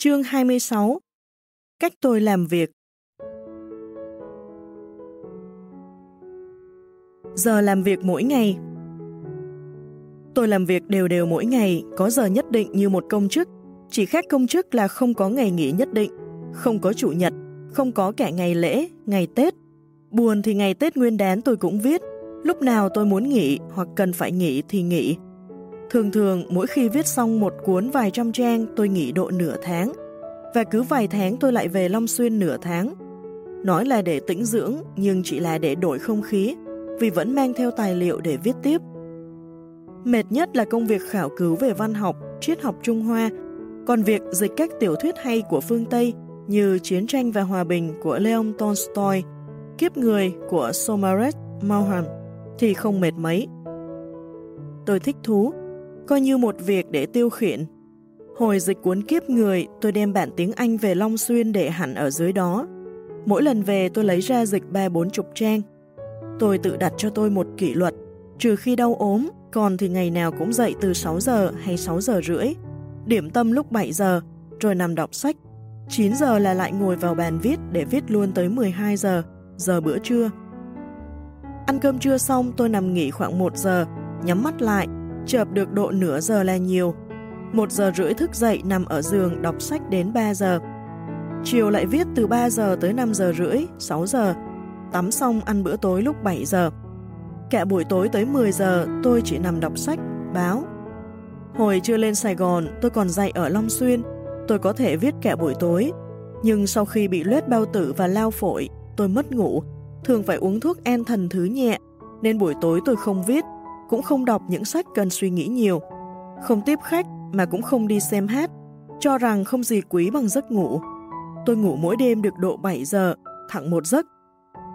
Chương 26 Cách tôi làm việc Giờ làm việc mỗi ngày Tôi làm việc đều đều mỗi ngày, có giờ nhất định như một công chức. Chỉ khác công chức là không có ngày nghỉ nhất định, không có chủ nhật, không có cả ngày lễ, ngày Tết. Buồn thì ngày Tết nguyên đán tôi cũng viết, lúc nào tôi muốn nghỉ hoặc cần phải nghỉ thì nghỉ. Thường thường mỗi khi viết xong một cuốn vài trăm trang tôi nghỉ độ nửa tháng, và cứ vài tháng tôi lại về Long Xuyên nửa tháng. Nói là để tĩnh dưỡng nhưng chỉ là để đổi không khí, vì vẫn mang theo tài liệu để viết tiếp. Mệt nhất là công việc khảo cứu về văn học, triết học Trung Hoa, còn việc dịch các tiểu thuyết hay của phương Tây như Chiến tranh và Hòa bình của Leon Tolstoy, Kiếp người của Somaret Maugham thì không mệt mấy. Tôi thích thú, coi như một việc để tiêu khiển. Hồi dịch cuốn Kiếp người, tôi đem bản tiếng Anh về Long Xuyên để hẳn ở dưới đó. Mỗi lần về tôi lấy ra dịch ba bốn chục trang. Tôi tự đặt cho tôi một kỷ luật, trừ khi đau ốm còn thì ngày nào cũng dậy từ 6 giờ hay 6 giờ rưỡi, điểm tâm lúc 7 giờ, rồi nằm đọc sách. 9 giờ là lại ngồi vào bàn viết để viết luôn tới 12 giờ, giờ bữa trưa. Ăn cơm trưa xong tôi nằm nghỉ khoảng 1 giờ, nhắm mắt lại, chợp được độ nửa giờ là nhiều. một giờ rưỡi thức dậy nằm ở giường đọc sách đến 3 giờ. Chiều lại viết từ 3 giờ tới 5 giờ rưỡi, 6 giờ. Tắm xong ăn bữa tối lúc 7 giờ. Cả buổi tối tới 10 giờ tôi chỉ nằm đọc sách, báo. Hồi chưa lên Sài Gòn tôi còn dạy ở Long Xuyên, tôi có thể viết cả buổi tối. Nhưng sau khi bị luet bao tử và lao phổi, tôi mất ngủ, thường phải uống thuốc an thần thứ nhẹ, nên buổi tối tôi không viết, cũng không đọc những sách cần suy nghĩ nhiều. Không tiếp khách mà cũng không đi xem hát, cho rằng không gì quý bằng giấc ngủ. Tôi ngủ mỗi đêm được độ 7 giờ, thẳng một giấc.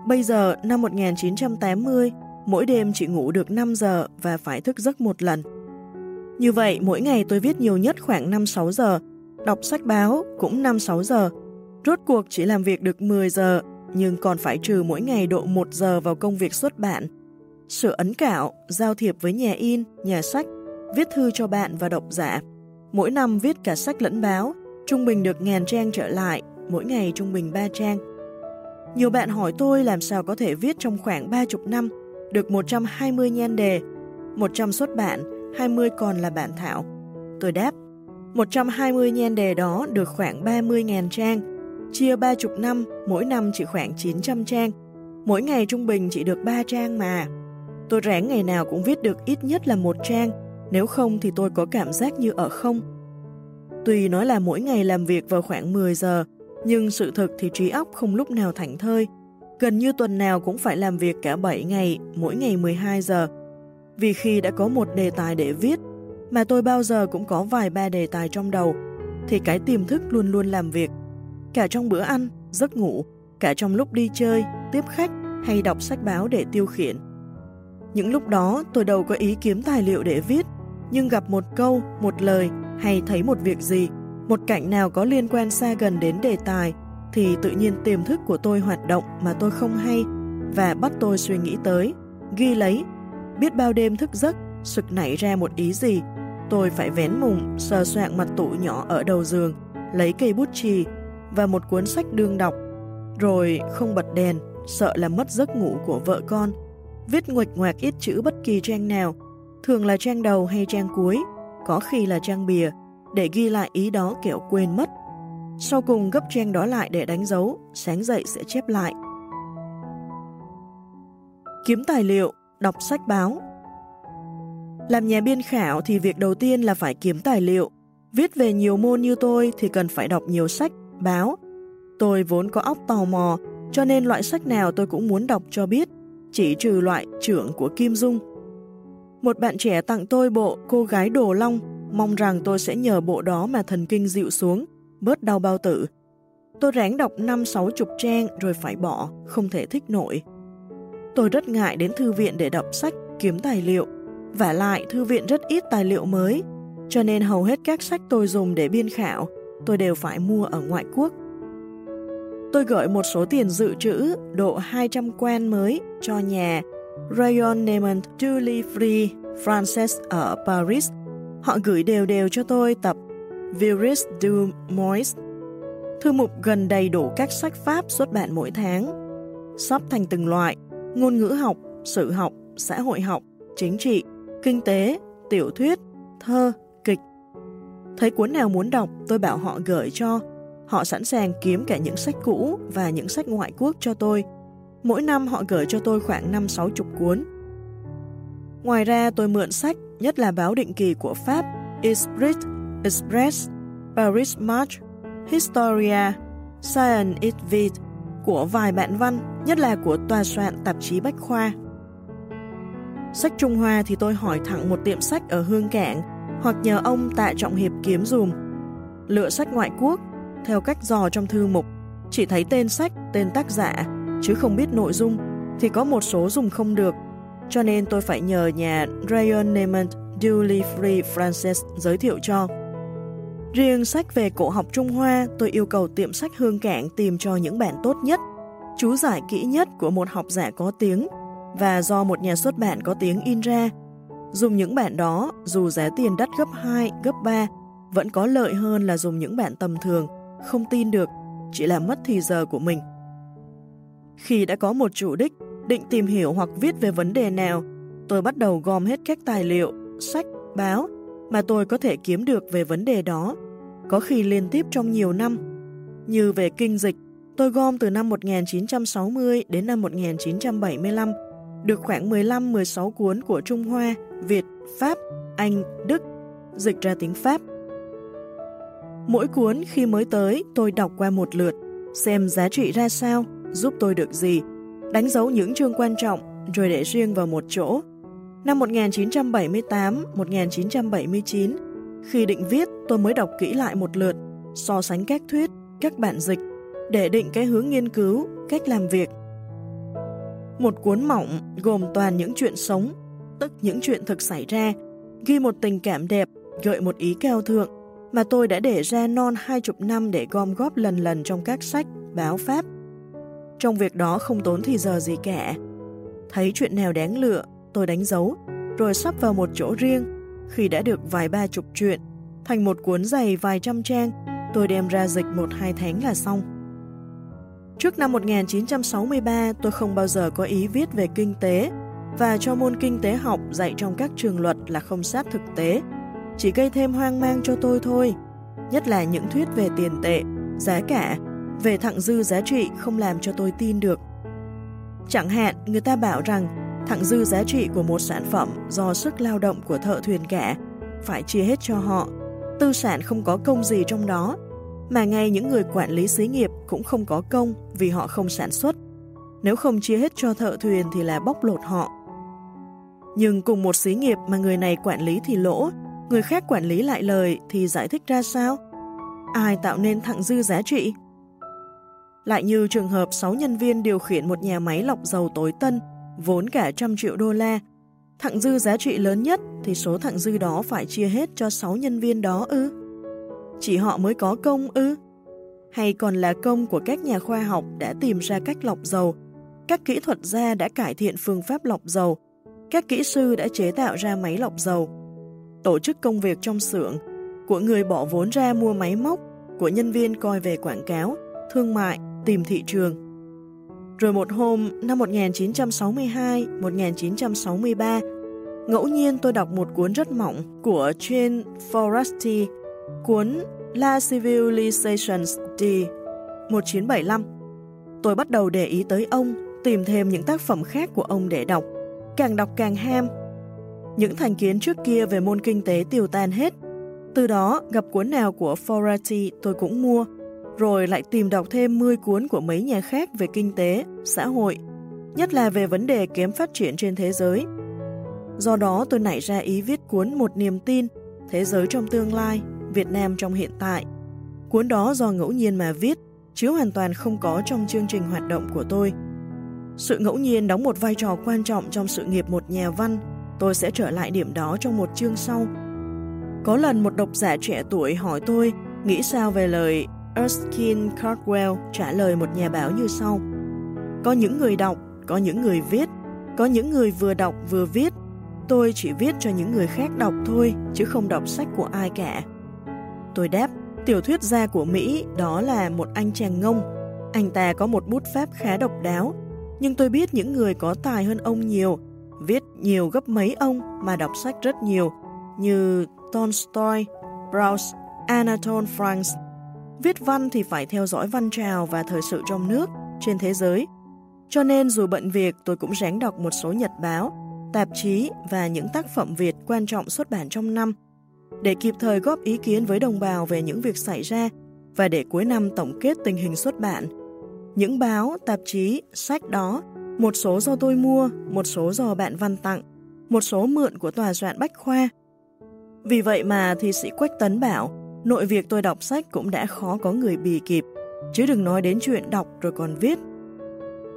Bây giờ, năm 1980, mỗi đêm chỉ ngủ được 5 giờ và phải thức giấc một lần. Như vậy, mỗi ngày tôi viết nhiều nhất khoảng 5-6 giờ, đọc sách báo cũng 5-6 giờ. Rốt cuộc chỉ làm việc được 10 giờ, nhưng còn phải trừ mỗi ngày độ 1 giờ vào công việc xuất bản. Sửa ấn cạo, giao thiệp với nhà in, nhà sách, viết thư cho bạn và độc giả. Mỗi năm viết cả sách lẫn báo, trung bình được ngàn trang trở lại, mỗi ngày trung bình 3 trang. Nhiều bạn hỏi tôi làm sao có thể viết trong khoảng 30 năm được 120 nhan đề, 100 xuất bản, 20 còn là bản thảo. Tôi đáp, 120 nhan đề đó được khoảng 30.000 trang, chia 30 năm, mỗi năm chỉ khoảng 900 trang. Mỗi ngày trung bình chỉ được 3 trang mà. Tôi ráng ngày nào cũng viết được ít nhất là một trang, nếu không thì tôi có cảm giác như ở không. Tuy nói là mỗi ngày làm việc vào khoảng 10 giờ, nhưng sự thực thì trí óc không lúc nào thảnh thơi, Gần như tuần nào cũng phải làm việc cả 7 ngày, mỗi ngày 12 giờ. Vì khi đã có một đề tài để viết, mà tôi bao giờ cũng có vài ba đề tài trong đầu, thì cái tiềm thức luôn luôn làm việc. Cả trong bữa ăn, giấc ngủ, cả trong lúc đi chơi, tiếp khách hay đọc sách báo để tiêu khiển. Những lúc đó tôi đâu có ý kiếm tài liệu để viết, nhưng gặp một câu, một lời hay thấy một việc gì, một cảnh nào có liên quan xa gần đến đề tài thì tự nhiên tiềm thức của tôi hoạt động mà tôi không hay và bắt tôi suy nghĩ tới, ghi lấy. Biết bao đêm thức giấc, sực nảy ra một ý gì, tôi phải vén mùng, sờ soạn mặt tủ nhỏ ở đầu giường, lấy cây bút chì và một cuốn sách đương đọc, rồi không bật đèn, sợ là mất giấc ngủ của vợ con. Viết nguệch ngoạc ít chữ bất kỳ trang nào, thường là trang đầu hay trang cuối, có khi là trang bìa, để ghi lại ý đó kiểu quên mất sau cùng gấp trang đó lại để đánh dấu, sáng dậy sẽ chép lại. Kiếm tài liệu, đọc sách báo Làm nhà biên khảo thì việc đầu tiên là phải kiếm tài liệu. Viết về nhiều môn như tôi thì cần phải đọc nhiều sách, báo. Tôi vốn có óc tò mò, cho nên loại sách nào tôi cũng muốn đọc cho biết, chỉ trừ loại trưởng của Kim Dung. Một bạn trẻ tặng tôi bộ Cô gái Đồ Long, mong rằng tôi sẽ nhờ bộ đó mà thần kinh dịu xuống, bớt đau bao tử. Tôi ráng đọc năm sáu chục trang rồi phải bỏ, không thể thích nổi. Tôi rất ngại đến thư viện để đọc sách, kiếm tài liệu. Và lại, thư viện rất ít tài liệu mới, cho nên hầu hết các sách tôi dùng để biên khảo, tôi đều phải mua ở ngoại quốc. Tôi gửi một số tiền dự trữ độ 200 quen mới cho nhà Rayon Neyman Julie Free Frances ở Paris. Họ gửi đều đều cho tôi tập Virus du Mois. Thư mục gần đầy đủ các sách Pháp xuất bản mỗi tháng, sắp thành từng loại, ngôn ngữ học, sự học, xã hội học, chính trị, kinh tế, tiểu thuyết, thơ, kịch. Thấy cuốn nào muốn đọc, tôi bảo họ gửi cho. Họ sẵn sàng kiếm cả những sách cũ và những sách ngoại quốc cho tôi. Mỗi năm họ gửi cho tôi khoảng 5-6 chục cuốn. Ngoài ra tôi mượn sách, nhất là báo định kỳ của Pháp, Esprit, Express, Paris Match, Historia, Science et Vite của vài bạn văn, nhất là của tòa soạn tạp chí Bách Khoa. Sách Trung Hoa thì tôi hỏi thẳng một tiệm sách ở Hương Cảng hoặc nhờ ông Tạ Trọng Hiệp kiếm dùm. Lựa sách ngoại quốc, theo cách dò trong thư mục, chỉ thấy tên sách, tên tác giả, chứ không biết nội dung, thì có một số dùng không được, cho nên tôi phải nhờ nhà Ryan Neyman Duly Free Francis giới thiệu cho. Riêng sách về cổ học Trung Hoa, tôi yêu cầu tiệm sách Hương Cảng tìm cho những bản tốt nhất, chú giải kỹ nhất của một học giả có tiếng và do một nhà xuất bản có tiếng in ra. Dùng những bản đó, dù giá tiền đắt gấp 2, gấp 3, vẫn có lợi hơn là dùng những bản tầm thường, không tin được, chỉ là mất thì giờ của mình. Khi đã có một chủ đích, định tìm hiểu hoặc viết về vấn đề nào, tôi bắt đầu gom hết các tài liệu, sách, báo mà tôi có thể kiếm được về vấn đề đó, có khi liên tiếp trong nhiều năm. Như về kinh dịch, tôi gom từ năm 1960 đến năm 1975, được khoảng 15-16 cuốn của Trung Hoa, Việt, Pháp, Anh, Đức, dịch ra tiếng Pháp. Mỗi cuốn khi mới tới, tôi đọc qua một lượt, xem giá trị ra sao, giúp tôi được gì, đánh dấu những chương quan trọng rồi để riêng vào một chỗ. Năm 1978-1979, khi định viết tôi mới đọc kỹ lại một lượt, so sánh các thuyết, các bản dịch, để định cái hướng nghiên cứu, cách làm việc. Một cuốn mỏng gồm toàn những chuyện sống, tức những chuyện thực xảy ra, ghi một tình cảm đẹp, gợi một ý cao thượng, mà tôi đã để ra non hai chục năm để gom góp lần lần trong các sách, báo Pháp. Trong việc đó không tốn thì giờ gì cả. Thấy chuyện nào đáng lựa, tôi đánh dấu, rồi sắp vào một chỗ riêng. Khi đã được vài ba chục chuyện, thành một cuốn dày vài trăm trang, tôi đem ra dịch một hai tháng là xong. Trước năm 1963, tôi không bao giờ có ý viết về kinh tế, và cho môn kinh tế học dạy trong các trường luật là không sát thực tế, chỉ gây thêm hoang mang cho tôi thôi, nhất là những thuyết về tiền tệ, giá cả, về thặng dư giá trị không làm cho tôi tin được. Chẳng hạn, người ta bảo rằng thặng dư giá trị của một sản phẩm do sức lao động của thợ thuyền cả phải chia hết cho họ, tư sản không có công gì trong đó, mà ngay những người quản lý xí nghiệp cũng không có công vì họ không sản xuất. Nếu không chia hết cho thợ thuyền thì là bóc lột họ. Nhưng cùng một xí nghiệp mà người này quản lý thì lỗ, người khác quản lý lại lời thì giải thích ra sao? Ai tạo nên thặng dư giá trị? Lại như trường hợp 6 nhân viên điều khiển một nhà máy lọc dầu tối tân, vốn cả trăm triệu đô la. Thặng dư giá trị lớn nhất thì số thặng dư đó phải chia hết cho 6 nhân viên đó ư? Chỉ họ mới có công ư? Hay còn là công của các nhà khoa học đã tìm ra cách lọc dầu, các kỹ thuật gia đã cải thiện phương pháp lọc dầu, các kỹ sư đã chế tạo ra máy lọc dầu, tổ chức công việc trong xưởng, của người bỏ vốn ra mua máy móc, của nhân viên coi về quảng cáo, thương mại, tìm thị trường. Rồi một hôm, năm 1962-1963, ngẫu nhiên tôi đọc một cuốn rất mỏng của Jane Forresty, cuốn La Civilization D 1975. Tôi bắt đầu để ý tới ông, tìm thêm những tác phẩm khác của ông để đọc. Càng đọc càng ham. Những thành kiến trước kia về môn kinh tế tiêu tan hết. Từ đó, gặp cuốn nào của Forati tôi cũng mua, rồi lại tìm đọc thêm 10 cuốn của mấy nhà khác về kinh tế, xã hội, nhất là về vấn đề kém phát triển trên thế giới. Do đó tôi nảy ra ý viết cuốn Một niềm tin, Thế giới trong tương lai, Việt Nam trong hiện tại. Cuốn đó do ngẫu nhiên mà viết, chứ hoàn toàn không có trong chương trình hoạt động của tôi. Sự ngẫu nhiên đóng một vai trò quan trọng trong sự nghiệp một nhà văn, tôi sẽ trở lại điểm đó trong một chương sau. Có lần một độc giả trẻ tuổi hỏi tôi nghĩ sao về lời Erskine Cardwell trả lời một nhà báo như sau. Có những người đọc, có những người viết, có những người vừa đọc vừa viết. Tôi chỉ viết cho những người khác đọc thôi, chứ không đọc sách của ai cả. Tôi đáp, tiểu thuyết gia của Mỹ đó là một anh chàng ngông. Anh ta có một bút pháp khá độc đáo, nhưng tôi biết những người có tài hơn ông nhiều, viết nhiều gấp mấy ông mà đọc sách rất nhiều, như Tolstoy, Browse, Anatole France. Viết văn thì phải theo dõi văn trào và thời sự trong nước, trên thế giới. Cho nên dù bận việc tôi cũng ráng đọc một số nhật báo, tạp chí và những tác phẩm Việt quan trọng xuất bản trong năm để kịp thời góp ý kiến với đồng bào về những việc xảy ra và để cuối năm tổng kết tình hình xuất bản. Những báo, tạp chí, sách đó, một số do tôi mua, một số do bạn văn tặng, một số mượn của tòa soạn Bách Khoa. Vì vậy mà thi sĩ Quách Tấn bảo, nội việc tôi đọc sách cũng đã khó có người bì kịp, chứ đừng nói đến chuyện đọc rồi còn viết.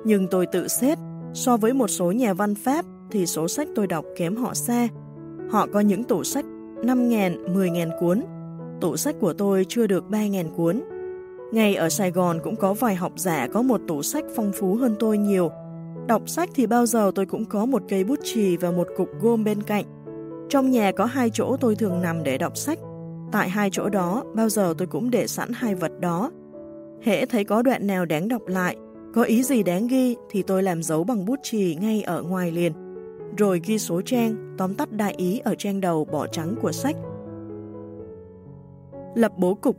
Nhưng tôi tự xét, so với một số nhà văn Pháp thì số sách tôi đọc kém họ xa. Họ có những tủ sách 5.000, 10.000 cuốn. Tủ sách của tôi chưa được 3.000 cuốn. Ngay ở Sài Gòn cũng có vài học giả có một tủ sách phong phú hơn tôi nhiều. Đọc sách thì bao giờ tôi cũng có một cây bút chì và một cục gôm bên cạnh. Trong nhà có hai chỗ tôi thường nằm để đọc sách. Tại hai chỗ đó, bao giờ tôi cũng để sẵn hai vật đó. Hễ thấy có đoạn nào đáng đọc lại, có ý gì đáng ghi thì tôi làm dấu bằng bút chì ngay ở ngoài liền rồi ghi số trang, tóm tắt đại ý ở trang đầu bỏ trắng của sách. Lập bố cục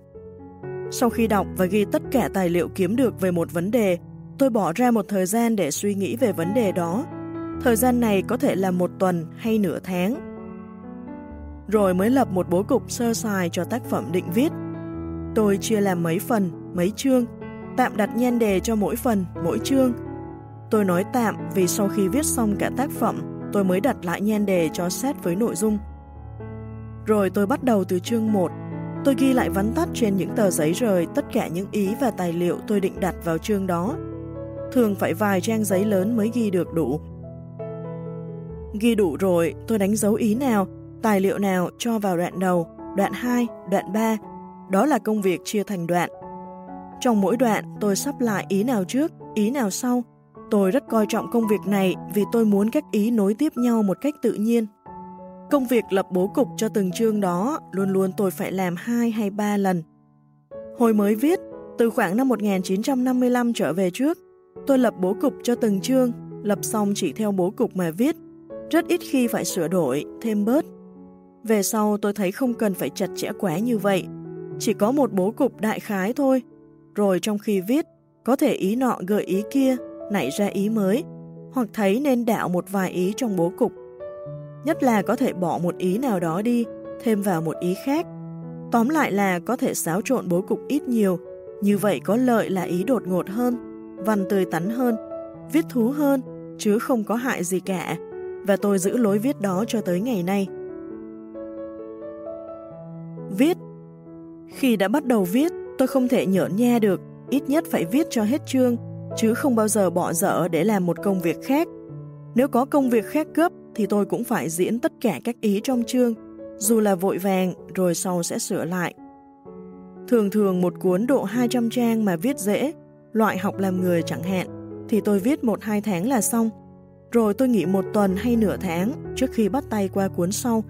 Sau khi đọc và ghi tất cả tài liệu kiếm được về một vấn đề, tôi bỏ ra một thời gian để suy nghĩ về vấn đề đó. Thời gian này có thể là một tuần hay nửa tháng. Rồi mới lập một bố cục sơ sài cho tác phẩm định viết. Tôi chia làm mấy phần, mấy chương, tạm đặt nhan đề cho mỗi phần, mỗi chương. Tôi nói tạm vì sau khi viết xong cả tác phẩm, tôi mới đặt lại nhan đề cho xét với nội dung. Rồi tôi bắt đầu từ chương 1. Tôi ghi lại vắn tắt trên những tờ giấy rời tất cả những ý và tài liệu tôi định đặt vào chương đó. Thường phải vài trang giấy lớn mới ghi được đủ. Ghi đủ rồi, tôi đánh dấu ý nào, tài liệu nào cho vào đoạn đầu, đoạn 2, đoạn 3. Đó là công việc chia thành đoạn. Trong mỗi đoạn, tôi sắp lại ý nào trước, ý nào sau, Tôi rất coi trọng công việc này vì tôi muốn các ý nối tiếp nhau một cách tự nhiên. Công việc lập bố cục cho từng chương đó luôn luôn tôi phải làm hai hay ba lần. Hồi mới viết, từ khoảng năm 1955 trở về trước, tôi lập bố cục cho từng chương, lập xong chỉ theo bố cục mà viết, rất ít khi phải sửa đổi, thêm bớt. Về sau tôi thấy không cần phải chặt chẽ quá như vậy, chỉ có một bố cục đại khái thôi, rồi trong khi viết, có thể ý nọ gợi ý kia nảy ra ý mới, hoặc thấy nên đạo một vài ý trong bố cục. Nhất là có thể bỏ một ý nào đó đi, thêm vào một ý khác. Tóm lại là có thể xáo trộn bố cục ít nhiều, như vậy có lợi là ý đột ngột hơn, văn tươi tắn hơn, viết thú hơn, chứ không có hại gì cả, và tôi giữ lối viết đó cho tới ngày nay. Viết Khi đã bắt đầu viết, tôi không thể nhởn nha được, ít nhất phải viết cho hết chương, chứ không bao giờ bỏ dở để làm một công việc khác. Nếu có công việc khác gấp thì tôi cũng phải diễn tất cả các ý trong chương, dù là vội vàng rồi sau sẽ sửa lại. Thường thường một cuốn độ 200 trang mà viết dễ, loại học làm người chẳng hạn, thì tôi viết một hai tháng là xong. Rồi tôi nghỉ một tuần hay nửa tháng trước khi bắt tay qua cuốn sau.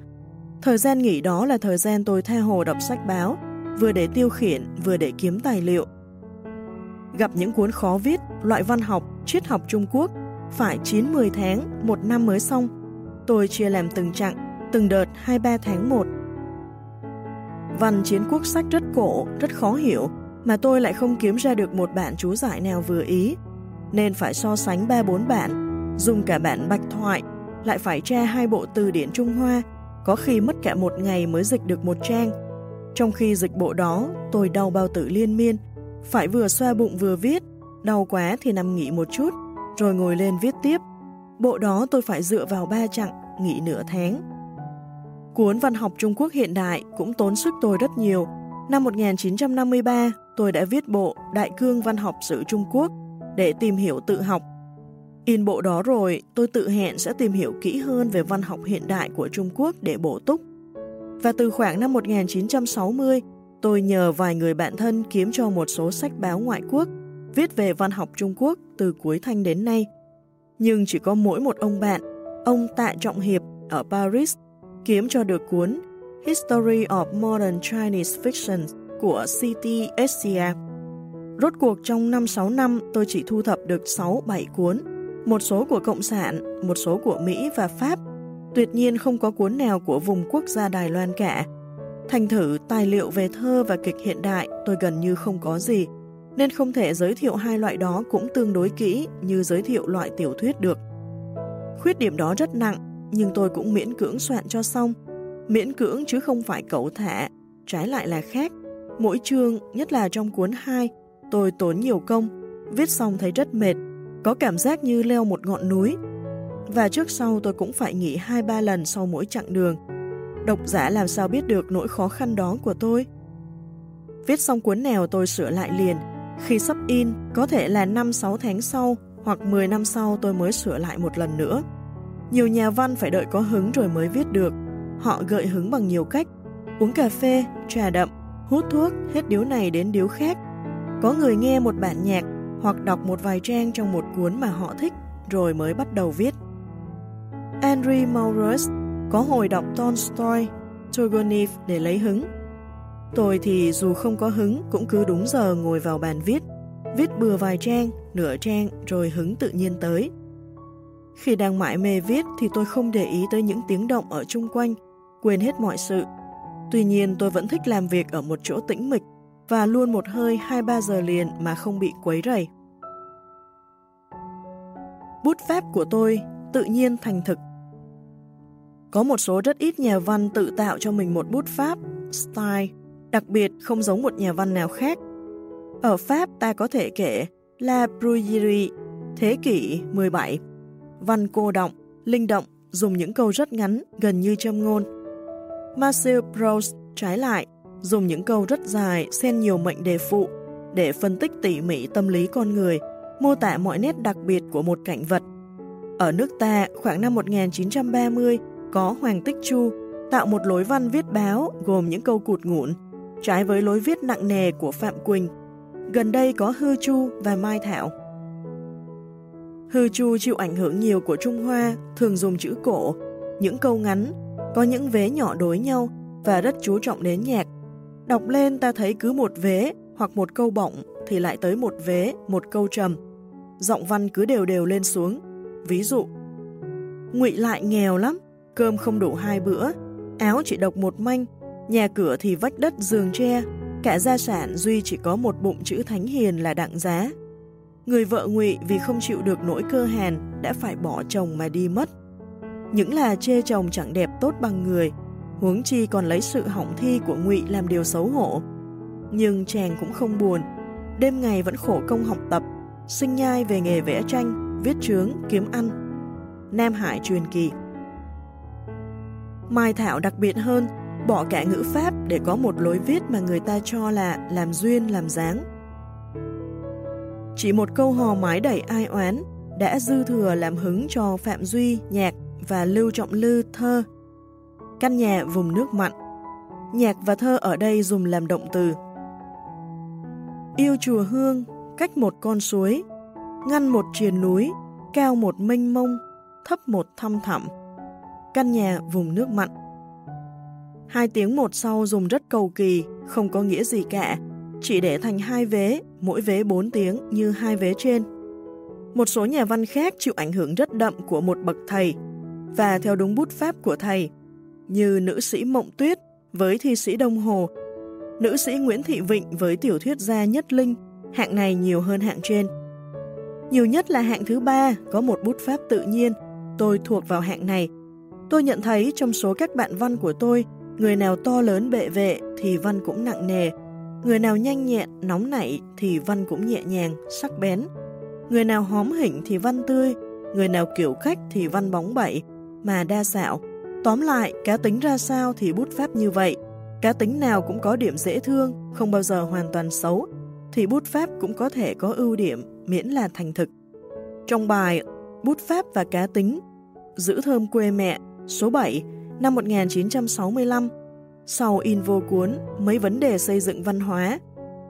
Thời gian nghỉ đó là thời gian tôi tha hồ đọc sách báo, vừa để tiêu khiển, vừa để kiếm tài liệu. Gặp những cuốn khó viết, loại văn học, triết học Trung Quốc, phải 9-10 tháng, một năm mới xong. Tôi chia làm từng chặng, từng đợt 2-3 tháng một. Văn chiến quốc sách rất cổ, rất khó hiểu, mà tôi lại không kiếm ra được một bạn chú giải nào vừa ý, nên phải so sánh ba bốn bạn, dùng cả bản bạch thoại, lại phải tra hai bộ từ điển Trung Hoa, có khi mất cả một ngày mới dịch được một trang. Trong khi dịch bộ đó, tôi đau bao tử liên miên, phải vừa xoa bụng vừa viết, đau quá thì nằm nghỉ một chút, rồi ngồi lên viết tiếp. Bộ đó tôi phải dựa vào ba chặng, nghỉ nửa tháng. Cuốn văn học Trung Quốc hiện đại cũng tốn sức tôi rất nhiều. Năm 1953, tôi đã viết bộ Đại cương văn học sử Trung Quốc để tìm hiểu tự học. In bộ đó rồi, tôi tự hẹn sẽ tìm hiểu kỹ hơn về văn học hiện đại của Trung Quốc để bổ túc. Và từ khoảng năm 1960, Tôi nhờ vài người bạn thân kiếm cho một số sách báo ngoại quốc viết về văn học Trung Quốc từ cuối thanh đến nay. Nhưng chỉ có mỗi một ông bạn, ông Tạ Trọng Hiệp ở Paris, kiếm cho được cuốn History of Modern Chinese Fiction của C.T. Rốt cuộc trong 5-6 năm tôi chỉ thu thập được 6-7 cuốn, một số của Cộng sản, một số của Mỹ và Pháp. Tuyệt nhiên không có cuốn nào của vùng quốc gia Đài Loan cả. Thành thử tài liệu về thơ và kịch hiện đại tôi gần như không có gì, nên không thể giới thiệu hai loại đó cũng tương đối kỹ như giới thiệu loại tiểu thuyết được. Khuyết điểm đó rất nặng, nhưng tôi cũng miễn cưỡng soạn cho xong. Miễn cưỡng chứ không phải cẩu thả, trái lại là khác. Mỗi chương, nhất là trong cuốn 2, tôi tốn nhiều công, viết xong thấy rất mệt, có cảm giác như leo một ngọn núi. Và trước sau tôi cũng phải nghỉ 2-3 lần sau mỗi chặng đường. Độc giả làm sao biết được nỗi khó khăn đó của tôi? Viết xong cuốn nào tôi sửa lại liền, khi sắp in có thể là 5-6 tháng sau hoặc 10 năm sau tôi mới sửa lại một lần nữa. Nhiều nhà văn phải đợi có hứng rồi mới viết được. Họ gợi hứng bằng nhiều cách, uống cà phê, trà đậm, hút thuốc, hết điếu này đến điếu khác. Có người nghe một bản nhạc hoặc đọc một vài trang trong một cuốn mà họ thích rồi mới bắt đầu viết. Henry Maurus có hồi đọc Tolstoy, Turgenev để lấy hứng. Tôi thì dù không có hứng cũng cứ đúng giờ ngồi vào bàn viết, viết bừa vài trang, nửa trang rồi hứng tự nhiên tới. Khi đang mãi mê viết thì tôi không để ý tới những tiếng động ở chung quanh, quên hết mọi sự. Tuy nhiên tôi vẫn thích làm việc ở một chỗ tĩnh mịch và luôn một hơi 2-3 giờ liền mà không bị quấy rầy. Bút pháp của tôi tự nhiên thành thực. Có một số rất ít nhà văn tự tạo cho mình một bút pháp, style, đặc biệt không giống một nhà văn nào khác. Ở Pháp ta có thể kể La Bruyere, thế kỷ 17, văn cô động, linh động, dùng những câu rất ngắn, gần như châm ngôn. Marcel Proust trái lại, dùng những câu rất dài, xen nhiều mệnh đề phụ, để phân tích tỉ mỉ tâm lý con người, mô tả mọi nét đặc biệt của một cảnh vật. Ở nước ta, khoảng năm 1930, có Hoàng Tích Chu tạo một lối văn viết báo gồm những câu cụt ngủn, trái với lối viết nặng nề của Phạm Quỳnh. Gần đây có Hư Chu và Mai Thảo. Hư Chu chịu ảnh hưởng nhiều của Trung Hoa, thường dùng chữ cổ, những câu ngắn, có những vế nhỏ đối nhau và rất chú trọng đến nhạc. Đọc lên ta thấy cứ một vế hoặc một câu bọng thì lại tới một vế, một câu trầm. Giọng văn cứ đều đều lên xuống. Ví dụ, ngụy lại nghèo lắm, cơm không đủ hai bữa, áo chỉ độc một manh, nhà cửa thì vách đất giường tre, cả gia sản Duy chỉ có một bụng chữ thánh hiền là đặng giá. Người vợ ngụy vì không chịu được nỗi cơ hàn đã phải bỏ chồng mà đi mất. Những là chê chồng chẳng đẹp tốt bằng người, huống chi còn lấy sự hỏng thi của ngụy làm điều xấu hổ. Nhưng chàng cũng không buồn, đêm ngày vẫn khổ công học tập, sinh nhai về nghề vẽ tranh, viết chướng, kiếm ăn. Nam Hải truyền kỳ Mai Thảo đặc biệt hơn, bỏ cả ngữ pháp để có một lối viết mà người ta cho là làm duyên làm dáng. Chỉ một câu hò mái đẩy ai oán đã dư thừa làm hứng cho Phạm Duy nhạc và Lưu Trọng Lư thơ. Căn nhà vùng nước mặn. Nhạc và thơ ở đây dùng làm động từ. Yêu chùa hương, cách một con suối, ngăn một triền núi, cao một mênh mông, thấp một thăm thẳm. Căn nhà vùng nước mặn. Hai tiếng một sau dùng rất cầu kỳ, không có nghĩa gì cả, chỉ để thành hai vế, mỗi vế bốn tiếng như hai vế trên. Một số nhà văn khác chịu ảnh hưởng rất đậm của một bậc thầy, và theo đúng bút pháp của thầy, như nữ sĩ Mộng Tuyết với thi sĩ Đông Hồ, nữ sĩ Nguyễn Thị Vịnh với tiểu thuyết gia Nhất Linh, hạng này nhiều hơn hạng trên. Nhiều nhất là hạng thứ ba có một bút pháp tự nhiên, tôi thuộc vào hạng này. Tôi nhận thấy trong số các bạn văn của tôi, người nào to lớn bệ vệ thì văn cũng nặng nề, người nào nhanh nhẹn, nóng nảy thì văn cũng nhẹ nhàng, sắc bén. Người nào hóm hỉnh thì văn tươi, người nào kiểu khách thì văn bóng bẩy, mà đa xạo. Tóm lại, cá tính ra sao thì bút pháp như vậy. Cá tính nào cũng có điểm dễ thương, không bao giờ hoàn toàn xấu, thì bút pháp cũng có thể có ưu điểm miễn là thành thực. Trong bài Bút pháp và cá tính, Giữ thơm quê mẹ, số 7, năm 1965, sau in vô cuốn Mấy vấn đề xây dựng văn hóa,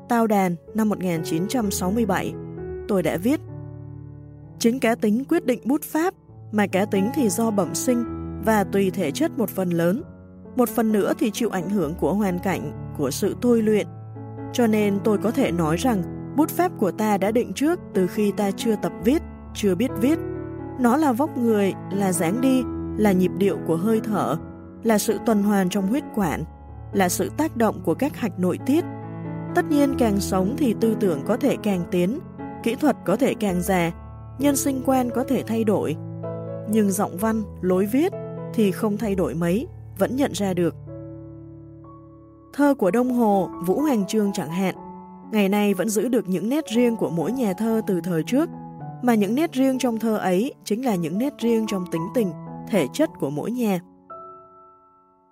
Tao đàn năm 1967, tôi đã viết Chính cá tính quyết định bút pháp, mà cá tính thì do bẩm sinh và tùy thể chất một phần lớn. Một phần nữa thì chịu ảnh hưởng của hoàn cảnh, của sự tôi luyện. Cho nên tôi có thể nói rằng bút pháp của ta đã định trước từ khi ta chưa tập viết, chưa biết viết. Nó là vóc người, là dáng đi, là nhịp điệu của hơi thở, là sự tuần hoàn trong huyết quản, là sự tác động của các hạch nội tiết. Tất nhiên càng sống thì tư tưởng có thể càng tiến, kỹ thuật có thể càng già, nhân sinh quan có thể thay đổi. Nhưng giọng văn, lối viết thì không thay đổi mấy, vẫn nhận ra được. Thơ của Đông Hồ, Vũ Hoàng Trương chẳng hạn, ngày nay vẫn giữ được những nét riêng của mỗi nhà thơ từ thời trước, mà những nét riêng trong thơ ấy chính là những nét riêng trong tính tình, thể chất của mỗi nhà.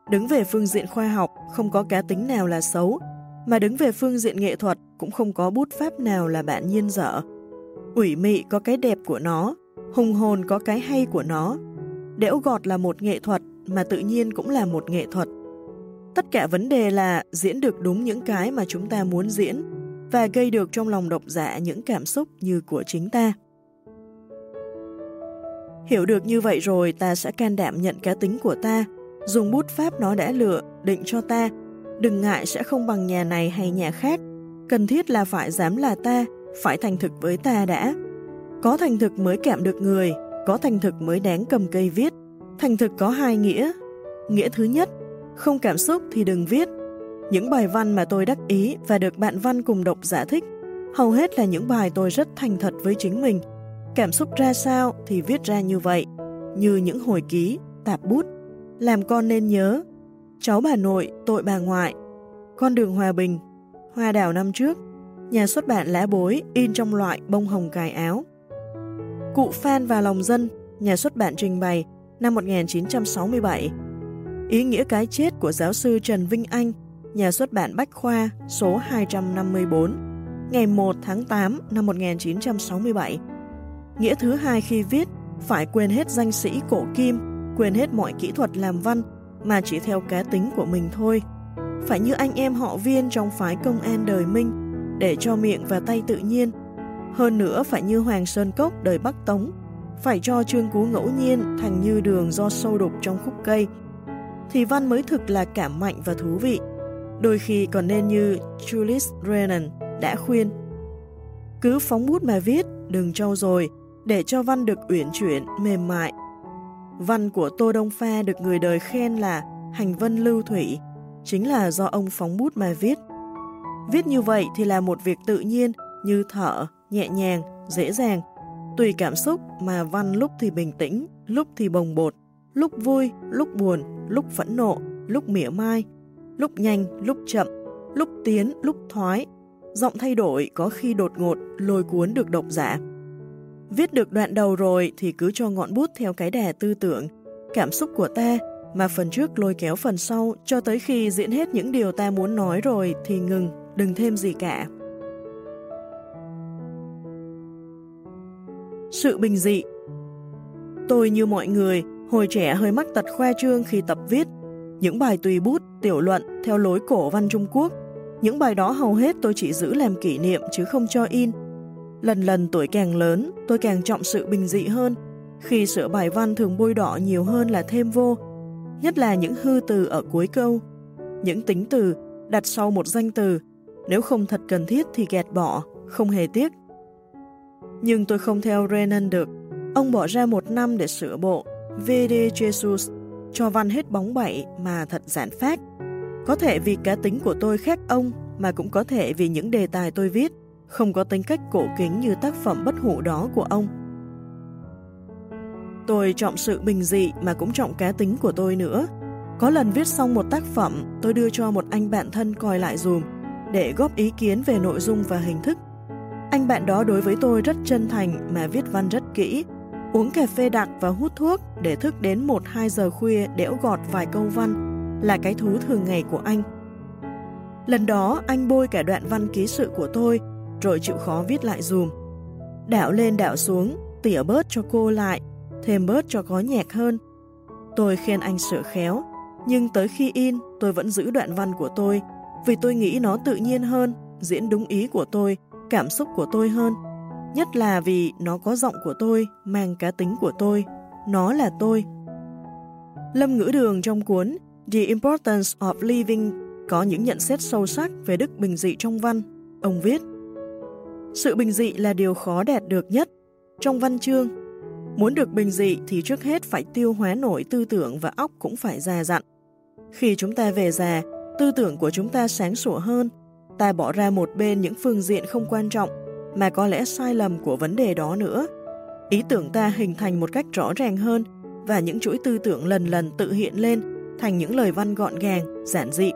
Đứng về phương diện khoa học, không có cá tính nào là xấu, mà đứng về phương diện nghệ thuật cũng không có bút pháp nào là bạn nhiên dở. Ủy mị có cái đẹp của nó, hùng hồn có cái hay của nó. Đẽo gọt là một nghệ thuật, mà tự nhiên cũng là một nghệ thuật. Tất cả vấn đề là diễn được đúng những cái mà chúng ta muốn diễn và gây được trong lòng độc giả những cảm xúc như của chính ta. Hiểu được như vậy rồi ta sẽ can đảm nhận cá tính của ta, dùng bút pháp nó đã lựa, định cho ta, đừng ngại sẽ không bằng nhà này hay nhà khác, cần thiết là phải dám là ta, phải thành thực với ta đã. Có thành thực mới cảm được người, có thành thực mới đáng cầm cây viết. Thành thực có hai nghĩa. Nghĩa thứ nhất, không cảm xúc thì đừng viết. Những bài văn mà tôi đắc ý và được bạn văn cùng độc giả thích, hầu hết là những bài tôi rất thành thật với chính mình. Cảm xúc ra sao thì viết ra như vậy, như những hồi ký, tạp bút. Làm con nên nhớ, cháu bà nội, tội bà ngoại, con đường hòa bình, hoa đào năm trước, nhà xuất bản lá bối in trong loại bông hồng cài áo. Cụ Phan và lòng dân, nhà xuất bản trình bày năm 1967. Ý nghĩa cái chết của giáo sư Trần Vinh Anh, nhà xuất bản Bách Khoa số 254, ngày 1 tháng 8 năm 1967. Nghĩa thứ hai khi viết, phải quên hết danh sĩ cổ kim, quên hết mọi kỹ thuật làm văn, mà chỉ theo cá tính của mình thôi. Phải như anh em họ viên trong phái công an đời Minh, để cho miệng và tay tự nhiên. Hơn nữa phải như Hoàng Sơn Cốc đời Bắc Tống, phải cho chương cú ngẫu nhiên thành như đường do sâu đục trong khúc cây, thì văn mới thực là cảm mạnh và thú vị. Đôi khi còn nên như Julius Renan đã khuyên. Cứ phóng bút mà viết, đừng trâu rồi, để cho văn được uyển chuyển, mềm mại. Văn của Tô Đông Pha được người đời khen là hành vân lưu thủy, chính là do ông phóng bút mà viết. Viết như vậy thì là một việc tự nhiên, như thở, nhẹ nhàng, dễ dàng, Tùy cảm xúc mà văn lúc thì bình tĩnh, lúc thì bồng bột, lúc vui, lúc buồn, lúc phẫn nộ, lúc mỉa mai, lúc nhanh, lúc chậm, lúc tiến, lúc thoái. Giọng thay đổi có khi đột ngột, lôi cuốn được độc giả. Viết được đoạn đầu rồi thì cứ cho ngọn bút theo cái đà tư tưởng, cảm xúc của ta, mà phần trước lôi kéo phần sau cho tới khi diễn hết những điều ta muốn nói rồi thì ngừng, đừng thêm gì cả. Sự bình dị Tôi như mọi người, hồi trẻ hơi mắc tật khoe trương khi tập viết. Những bài tùy bút, tiểu luận theo lối cổ văn Trung Quốc. Những bài đó hầu hết tôi chỉ giữ làm kỷ niệm chứ không cho in. Lần lần tuổi càng lớn, tôi càng trọng sự bình dị hơn. Khi sửa bài văn thường bôi đỏ nhiều hơn là thêm vô, nhất là những hư từ ở cuối câu. Những tính từ đặt sau một danh từ, nếu không thật cần thiết thì gạt bỏ, không hề tiếc. Nhưng tôi không theo Renan được. Ông bỏ ra một năm để sửa bộ VD Jesus cho văn hết bóng bậy mà thật giản phát. Có thể vì cá tính của tôi khác ông mà cũng có thể vì những đề tài tôi viết không có tính cách cổ kính như tác phẩm bất hủ đó của ông. Tôi trọng sự bình dị mà cũng trọng cá tính của tôi nữa. Có lần viết xong một tác phẩm, tôi đưa cho một anh bạn thân coi lại dùm để góp ý kiến về nội dung và hình thức anh bạn đó đối với tôi rất chân thành mà viết văn rất kỹ, uống cà phê đặc và hút thuốc để thức đến 1-2 giờ khuya đẽo gọt vài câu văn là cái thú thường ngày của anh. Lần đó anh bôi cả đoạn văn ký sự của tôi rồi chịu khó viết lại dùm. Đảo lên đảo xuống, tỉa bớt cho cô lại, thêm bớt cho có nhạc hơn. Tôi khen anh sửa khéo, nhưng tới khi in tôi vẫn giữ đoạn văn của tôi vì tôi nghĩ nó tự nhiên hơn, diễn đúng ý của tôi cảm xúc của tôi hơn. Nhất là vì nó có giọng của tôi, mang cá tính của tôi. Nó là tôi. Lâm ngữ đường trong cuốn The Importance of Living có những nhận xét sâu sắc về đức bình dị trong văn. Ông viết, Sự bình dị là điều khó đạt được nhất. Trong văn chương, muốn được bình dị thì trước hết phải tiêu hóa nổi tư tưởng và óc cũng phải già dặn. Khi chúng ta về già, tư tưởng của chúng ta sáng sủa hơn, ta bỏ ra một bên những phương diện không quan trọng mà có lẽ sai lầm của vấn đề đó nữa. Ý tưởng ta hình thành một cách rõ ràng hơn và những chuỗi tư tưởng lần lần tự hiện lên thành những lời văn gọn gàng, giản dị.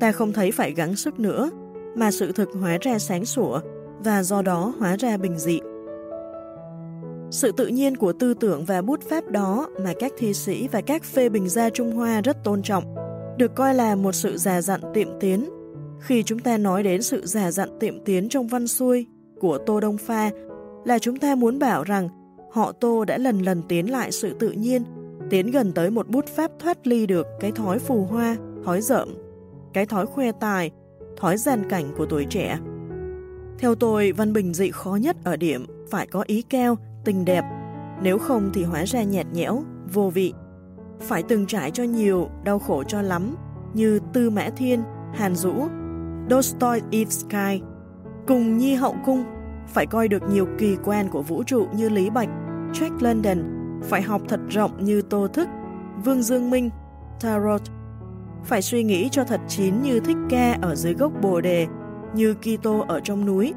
Ta không thấy phải gắng sức nữa, mà sự thực hóa ra sáng sủa và do đó hóa ra bình dị. Sự tự nhiên của tư tưởng và bút pháp đó mà các thi sĩ và các phê bình gia Trung Hoa rất tôn trọng, được coi là một sự già dặn tiệm tiến. Khi chúng ta nói đến sự giả dặn tiệm tiến trong văn xuôi của Tô Đông Pha, là chúng ta muốn bảo rằng họ Tô đã lần lần tiến lại sự tự nhiên, tiến gần tới một bút pháp thoát ly được cái thói phù hoa, thói rợm, cái thói khoe tài, thói gian cảnh của tuổi trẻ. Theo tôi, văn bình dị khó nhất ở điểm phải có ý keo, tình đẹp, nếu không thì hóa ra nhạt nhẽo, vô vị. Phải từng trải cho nhiều, đau khổ cho lắm, như Tư Mã Thiên, Hàn Dũ, Dostoevsky, cùng Nhi Hậu Cung, phải coi được nhiều kỳ quan của vũ trụ như Lý Bạch, Jack London, phải học thật rộng như Tô Thức, Vương Dương Minh, Tarot, phải suy nghĩ cho thật chín như Thích Ca ở dưới gốc bồ đề, như Kitô ở trong núi,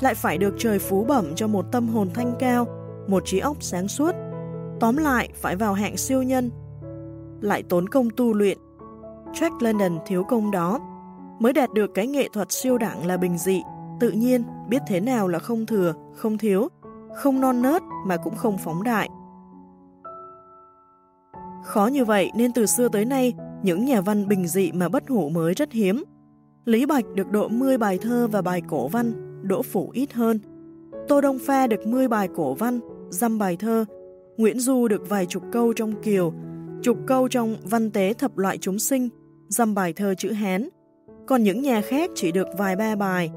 lại phải được trời phú bẩm cho một tâm hồn thanh cao, một trí óc sáng suốt. Tóm lại, phải vào hạng siêu nhân. Lại tốn công tu luyện. Jack London thiếu công đó, mới đạt được cái nghệ thuật siêu đẳng là bình dị, tự nhiên, biết thế nào là không thừa, không thiếu, không non nớt mà cũng không phóng đại. Khó như vậy nên từ xưa tới nay, những nhà văn bình dị mà bất hủ mới rất hiếm. Lý Bạch được độ 10 bài thơ và bài cổ văn, Đỗ Phủ ít hơn. Tô Đông Pha được 10 bài cổ văn, dăm bài thơ. Nguyễn Du được vài chục câu trong kiều, chục câu trong văn tế thập loại chúng sinh, dăm bài thơ chữ Hán. Còn những nhà khác chỉ được vài ba bài.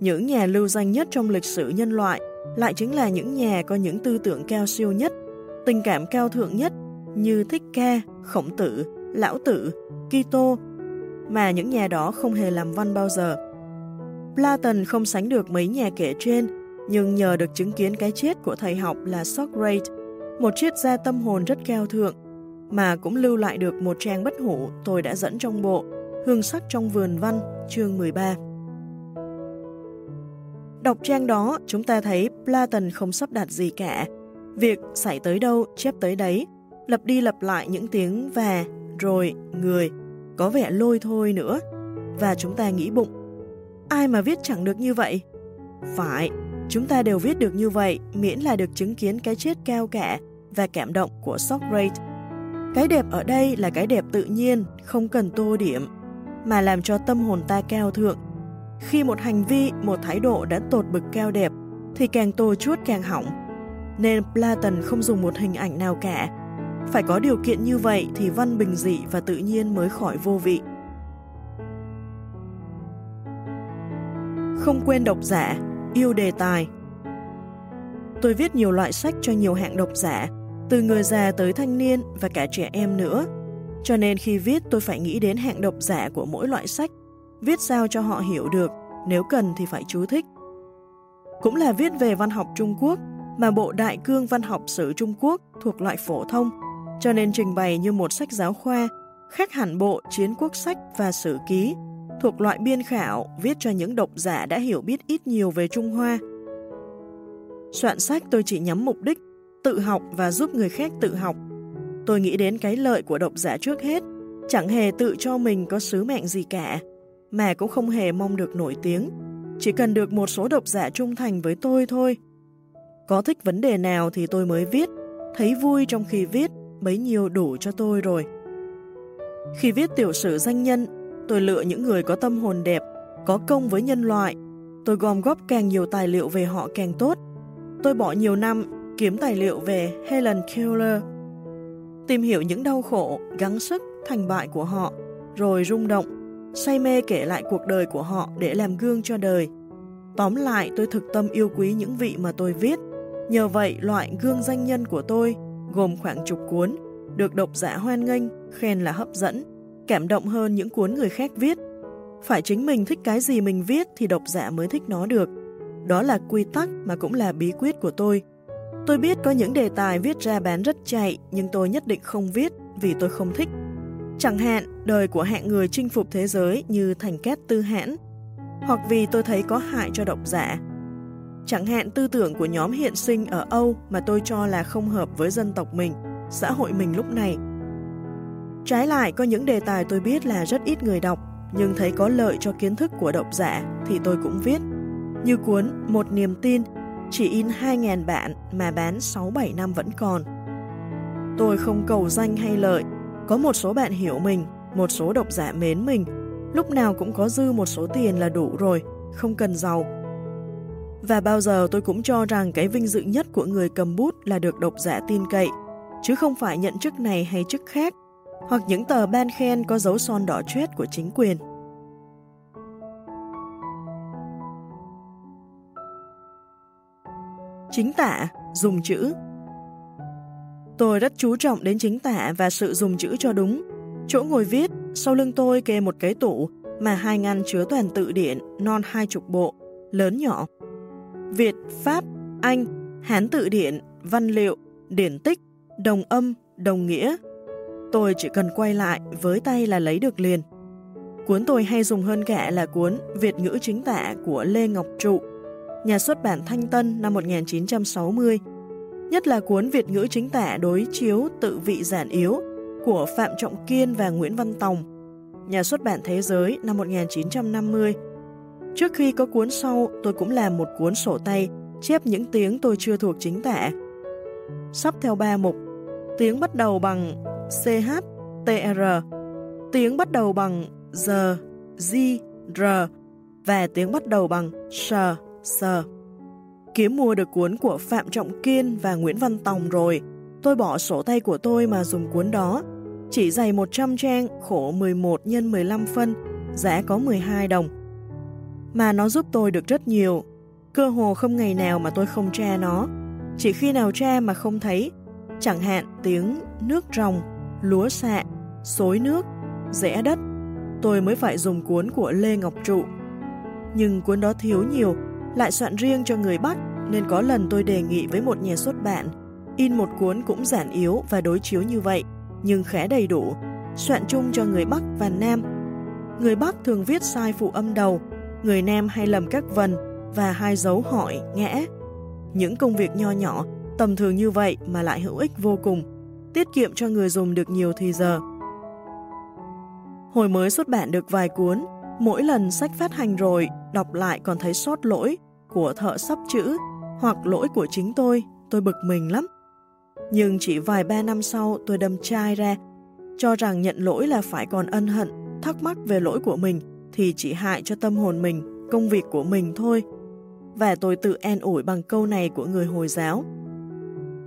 Những nhà lưu danh nhất trong lịch sử nhân loại lại chính là những nhà có những tư tưởng cao siêu nhất, tình cảm cao thượng nhất như Thích Ca, Khổng Tử, Lão Tử, Kitô, mà những nhà đó không hề làm văn bao giờ. Platon không sánh được mấy nhà kể trên, nhưng nhờ được chứng kiến cái chết của thầy học là Socrates, một triết gia tâm hồn rất cao thượng, mà cũng lưu lại được một trang bất hủ tôi đã dẫn trong bộ Hương sắc trong vườn văn, chương 13. Đọc trang đó, chúng ta thấy Platon không sắp đặt gì cả. Việc xảy tới đâu, chép tới đấy, lập đi lặp lại những tiếng và, rồi, người, có vẻ lôi thôi nữa. Và chúng ta nghĩ bụng, Ai mà viết chẳng được như vậy? Phải, chúng ta đều viết được như vậy miễn là được chứng kiến cái chết cao cả và cảm động của Socrates. Cái đẹp ở đây là cái đẹp tự nhiên, không cần tô điểm, mà làm cho tâm hồn ta cao thượng. Khi một hành vi, một thái độ đã tột bực cao đẹp, thì càng tô chuốt càng hỏng. Nên Platon không dùng một hình ảnh nào cả. Phải có điều kiện như vậy thì văn bình dị và tự nhiên mới khỏi vô vị. Không quên độc giả, yêu đề tài. Tôi viết nhiều loại sách cho nhiều hạng độc giả, từ người già tới thanh niên và cả trẻ em nữa. Cho nên khi viết tôi phải nghĩ đến hạng độc giả của mỗi loại sách, viết sao cho họ hiểu được, nếu cần thì phải chú thích. Cũng là viết về văn học Trung Quốc, mà bộ Đại cương văn học sử Trung Quốc thuộc loại phổ thông, cho nên trình bày như một sách giáo khoa, khác hẳn bộ chiến quốc sách và sử ký thuộc loại biên khảo viết cho những độc giả đã hiểu biết ít nhiều về Trung Hoa. Soạn sách tôi chỉ nhắm mục đích tự học và giúp người khác tự học. Tôi nghĩ đến cái lợi của độc giả trước hết, chẳng hề tự cho mình có sứ mệnh gì cả, mà cũng không hề mong được nổi tiếng. Chỉ cần được một số độc giả trung thành với tôi thôi. Có thích vấn đề nào thì tôi mới viết, thấy vui trong khi viết, bấy nhiêu đủ cho tôi rồi. Khi viết tiểu sử danh nhân, Tôi lựa những người có tâm hồn đẹp, có công với nhân loại. Tôi gom góp càng nhiều tài liệu về họ càng tốt. Tôi bỏ nhiều năm kiếm tài liệu về Helen Keller, tìm hiểu những đau khổ, gắng sức, thành bại của họ, rồi rung động, say mê kể lại cuộc đời của họ để làm gương cho đời. Tóm lại, tôi thực tâm yêu quý những vị mà tôi viết. Nhờ vậy, loại gương danh nhân của tôi, gồm khoảng chục cuốn, được độc giả hoan nghênh, khen là hấp dẫn, cảm động hơn những cuốn người khác viết. Phải chính mình thích cái gì mình viết thì độc giả mới thích nó được. Đó là quy tắc mà cũng là bí quyết của tôi. Tôi biết có những đề tài viết ra bán rất chạy, nhưng tôi nhất định không viết vì tôi không thích. Chẳng hạn, đời của hạng người chinh phục thế giới như thành két tư hãn, hoặc vì tôi thấy có hại cho độc giả. Chẳng hạn tư tưởng của nhóm hiện sinh ở Âu mà tôi cho là không hợp với dân tộc mình, xã hội mình lúc này. Trái lại, có những đề tài tôi biết là rất ít người đọc, nhưng thấy có lợi cho kiến thức của độc giả thì tôi cũng viết. Như cuốn Một niềm tin, chỉ in 2.000 bản mà bán 6-7 năm vẫn còn. Tôi không cầu danh hay lợi, có một số bạn hiểu mình, một số độc giả mến mình, lúc nào cũng có dư một số tiền là đủ rồi, không cần giàu. Và bao giờ tôi cũng cho rằng cái vinh dự nhất của người cầm bút là được độc giả tin cậy, chứ không phải nhận chức này hay chức khác, hoặc những tờ ban khen có dấu son đỏ chét của chính quyền. Chính tả, dùng chữ Tôi rất chú trọng đến chính tả và sự dùng chữ cho đúng. Chỗ ngồi viết, sau lưng tôi kê một cái tủ mà hai ngăn chứa toàn tự điển, non hai chục bộ, lớn nhỏ. Việt, Pháp, Anh, Hán tự điển, văn liệu, điển tích, đồng âm, đồng nghĩa. Tôi chỉ cần quay lại, với tay là lấy được liền. Cuốn tôi hay dùng hơn cả là cuốn Việt ngữ chính tả của Lê Ngọc Trụ, nhà xuất bản Thanh Tân năm 1960, nhất là cuốn Việt ngữ chính tả đối chiếu tự vị giản yếu của Phạm Trọng Kiên và Nguyễn Văn Tòng, nhà xuất bản Thế giới năm 1950. Trước khi có cuốn sau, tôi cũng làm một cuốn sổ tay chép những tiếng tôi chưa thuộc chính tả. Sắp theo ba mục, tiếng bắt đầu bằng CH, TR, tiếng bắt đầu bằng G, G, R và tiếng bắt đầu bằng S, sờ Kiếm mua được cuốn của Phạm Trọng Kiên và Nguyễn Văn Tòng rồi, tôi bỏ sổ tay của tôi mà dùng cuốn đó. Chỉ dày 100 trang, khổ 11 x 15 phân, giá có 12 đồng. Mà nó giúp tôi được rất nhiều. Cơ hồ không ngày nào mà tôi không tra nó. Chỉ khi nào tra mà không thấy, chẳng hạn tiếng nước ròng, lúa xạ, xối nước, rẽ đất, tôi mới phải dùng cuốn của Lê Ngọc Trụ. Nhưng cuốn đó thiếu nhiều, lại soạn riêng cho người Bắc, nên có lần tôi đề nghị với một nhà xuất bản in một cuốn cũng giản yếu và đối chiếu như vậy, nhưng khá đầy đủ, soạn chung cho người Bắc và Nam. Người Bắc thường viết sai phụ âm đầu, người Nam hay lầm các vần và hai dấu hỏi, ngẽ Những công việc nho nhỏ, tầm thường như vậy mà lại hữu ích vô cùng, tiết kiệm cho người dùng được nhiều thời giờ. Hồi mới xuất bản được vài cuốn, mỗi lần sách phát hành rồi, đọc lại còn thấy sót lỗi của thợ sắp chữ hoặc lỗi của chính tôi, tôi bực mình lắm. Nhưng chỉ vài ba năm sau tôi đâm chai ra, cho rằng nhận lỗi là phải còn ân hận, thắc mắc về lỗi của mình thì chỉ hại cho tâm hồn mình, công việc của mình thôi. Và tôi tự an ủi bằng câu này của người Hồi giáo.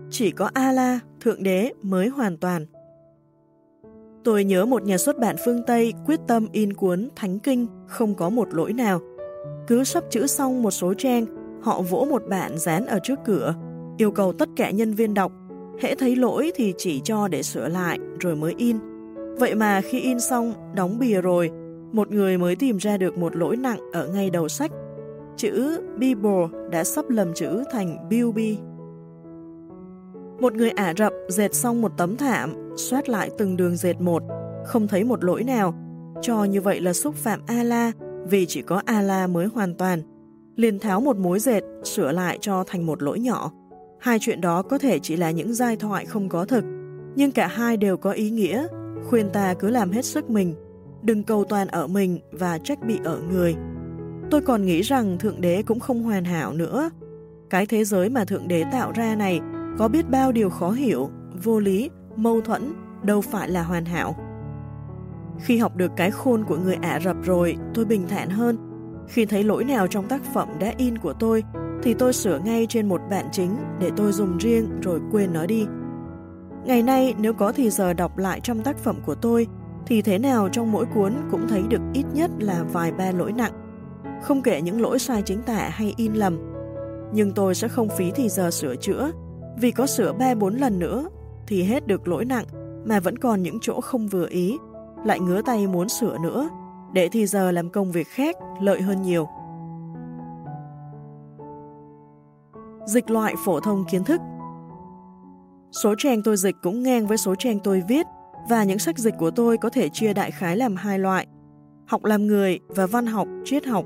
Chỉ có Allah, Thượng Đế mới hoàn toàn. Tôi nhớ một nhà xuất bản phương Tây quyết tâm in cuốn Thánh Kinh không có một lỗi nào. Cứ sắp chữ xong một số trang, họ vỗ một bản dán ở trước cửa, yêu cầu tất cả nhân viên đọc, hễ thấy lỗi thì chỉ cho để sửa lại rồi mới in. Vậy mà khi in xong, đóng bìa rồi, một người mới tìm ra được một lỗi nặng ở ngay đầu sách. Chữ Bible đã sắp lầm chữ thành Bilby. Một người Ả Rập dệt xong một tấm thảm, xoát lại từng đường dệt một, không thấy một lỗi nào. Cho như vậy là xúc phạm Allah, vì chỉ có Allah mới hoàn toàn. Liền tháo một mối dệt, sửa lại cho thành một lỗi nhỏ. Hai chuyện đó có thể chỉ là những giai thoại không có thực, nhưng cả hai đều có ý nghĩa, khuyên ta cứ làm hết sức mình, đừng cầu toàn ở mình và trách bị ở người. Tôi còn nghĩ rằng Thượng Đế cũng không hoàn hảo nữa. Cái thế giới mà Thượng Đế tạo ra này có biết bao điều khó hiểu, vô lý, mâu thuẫn, đâu phải là hoàn hảo. Khi học được cái khôn của người Ả Rập rồi, tôi bình thản hơn. Khi thấy lỗi nào trong tác phẩm đã in của tôi, thì tôi sửa ngay trên một bản chính để tôi dùng riêng rồi quên nó đi. Ngày nay, nếu có thì giờ đọc lại trong tác phẩm của tôi, thì thế nào trong mỗi cuốn cũng thấy được ít nhất là vài ba lỗi nặng. Không kể những lỗi sai chính tả hay in lầm. Nhưng tôi sẽ không phí thì giờ sửa chữa, vì có sửa 3-4 lần nữa thì hết được lỗi nặng mà vẫn còn những chỗ không vừa ý, lại ngứa tay muốn sửa nữa, để thì giờ làm công việc khác lợi hơn nhiều. Dịch loại phổ thông kiến thức Số trang tôi dịch cũng ngang với số trang tôi viết, và những sách dịch của tôi có thể chia đại khái làm hai loại, học làm người và văn học, triết học.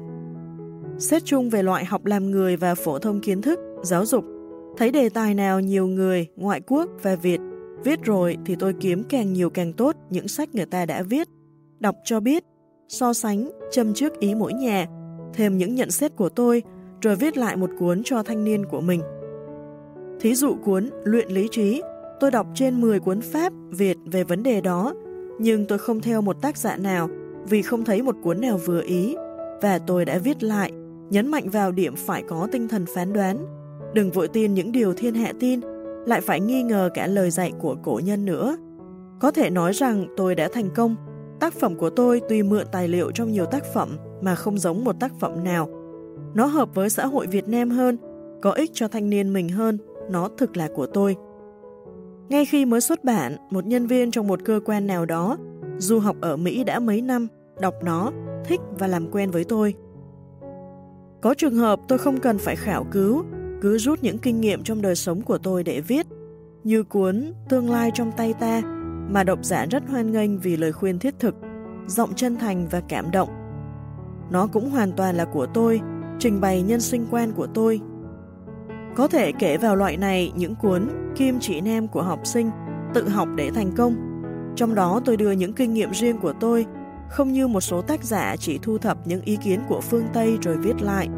Xét chung về loại học làm người và phổ thông kiến thức, giáo dục, thấy đề tài nào nhiều người, ngoại quốc và Việt viết rồi thì tôi kiếm càng nhiều càng tốt những sách người ta đã viết, đọc cho biết, so sánh, châm trước ý mỗi nhà, thêm những nhận xét của tôi, rồi viết lại một cuốn cho thanh niên của mình. Thí dụ cuốn Luyện lý trí, tôi đọc trên 10 cuốn Pháp, Việt về vấn đề đó, nhưng tôi không theo một tác giả nào vì không thấy một cuốn nào vừa ý, và tôi đã viết lại, nhấn mạnh vào điểm phải có tinh thần phán đoán. Đừng vội tin những điều thiên hạ tin, lại phải nghi ngờ cả lời dạy của cổ nhân nữa. Có thể nói rằng tôi đã thành công. Tác phẩm của tôi tuy mượn tài liệu trong nhiều tác phẩm mà không giống một tác phẩm nào. Nó hợp với xã hội Việt Nam hơn, có ích cho thanh niên mình hơn, nó thực là của tôi. Ngay khi mới xuất bản, một nhân viên trong một cơ quan nào đó, du học ở Mỹ đã mấy năm, đọc nó, thích và làm quen với tôi. Có trường hợp tôi không cần phải khảo cứu, cứ rút những kinh nghiệm trong đời sống của tôi để viết, như cuốn Tương lai trong tay ta mà độc giả rất hoan nghênh vì lời khuyên thiết thực, giọng chân thành và cảm động. Nó cũng hoàn toàn là của tôi, trình bày nhân sinh quan của tôi. Có thể kể vào loại này những cuốn Kim chỉ nam của học sinh, tự học để thành công. Trong đó tôi đưa những kinh nghiệm riêng của tôi, không như một số tác giả chỉ thu thập những ý kiến của phương Tây rồi viết lại.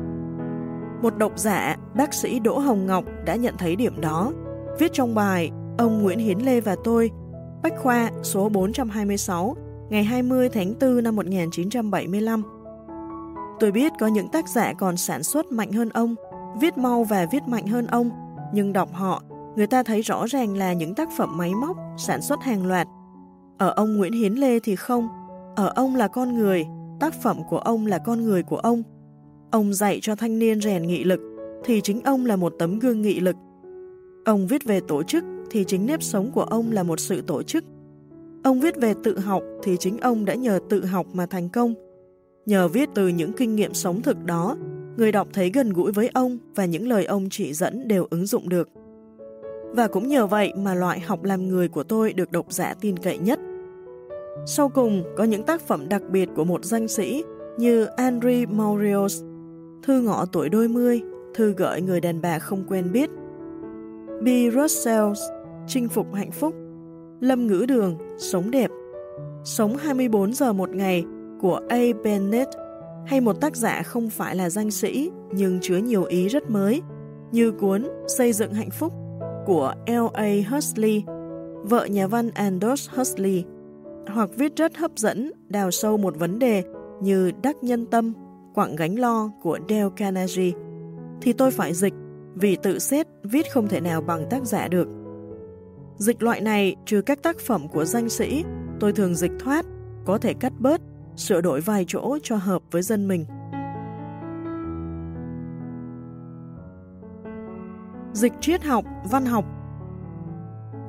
Một độc giả, bác sĩ Đỗ Hồng Ngọc đã nhận thấy điểm đó. Viết trong bài Ông Nguyễn Hiến Lê và tôi, Bách Khoa số 426, ngày 20 tháng 4 năm 1975. Tôi biết có những tác giả còn sản xuất mạnh hơn ông, viết mau và viết mạnh hơn ông, nhưng đọc họ, người ta thấy rõ ràng là những tác phẩm máy móc, sản xuất hàng loạt. Ở ông Nguyễn Hiến Lê thì không, ở ông là con người, tác phẩm của ông là con người của ông, Ông dạy cho thanh niên rèn nghị lực, thì chính ông là một tấm gương nghị lực. Ông viết về tổ chức, thì chính nếp sống của ông là một sự tổ chức. Ông viết về tự học, thì chính ông đã nhờ tự học mà thành công. Nhờ viết từ những kinh nghiệm sống thực đó, người đọc thấy gần gũi với ông và những lời ông chỉ dẫn đều ứng dụng được. Và cũng nhờ vậy mà loại học làm người của tôi được độc giả tin cậy nhất. Sau cùng, có những tác phẩm đặc biệt của một danh sĩ như Henry Maurios Thư ngọ tuổi đôi mươi, thư gửi người đàn bà không quen biết. B. Russell, chinh phục hạnh phúc. Lâm ngữ đường, sống đẹp. Sống 24 giờ một ngày của A. Bennett hay một tác giả không phải là danh sĩ nhưng chứa nhiều ý rất mới như cuốn Xây dựng hạnh phúc của L.A. Huxley, vợ nhà văn Aldous Huxley, hoặc viết rất hấp dẫn đào sâu một vấn đề như đắc nhân tâm quặng gánh lo của Dale Carnegie, thì tôi phải dịch vì tự xét viết không thể nào bằng tác giả được. Dịch loại này, trừ các tác phẩm của danh sĩ, tôi thường dịch thoát, có thể cắt bớt, sửa đổi vài chỗ cho hợp với dân mình. Dịch triết học, văn học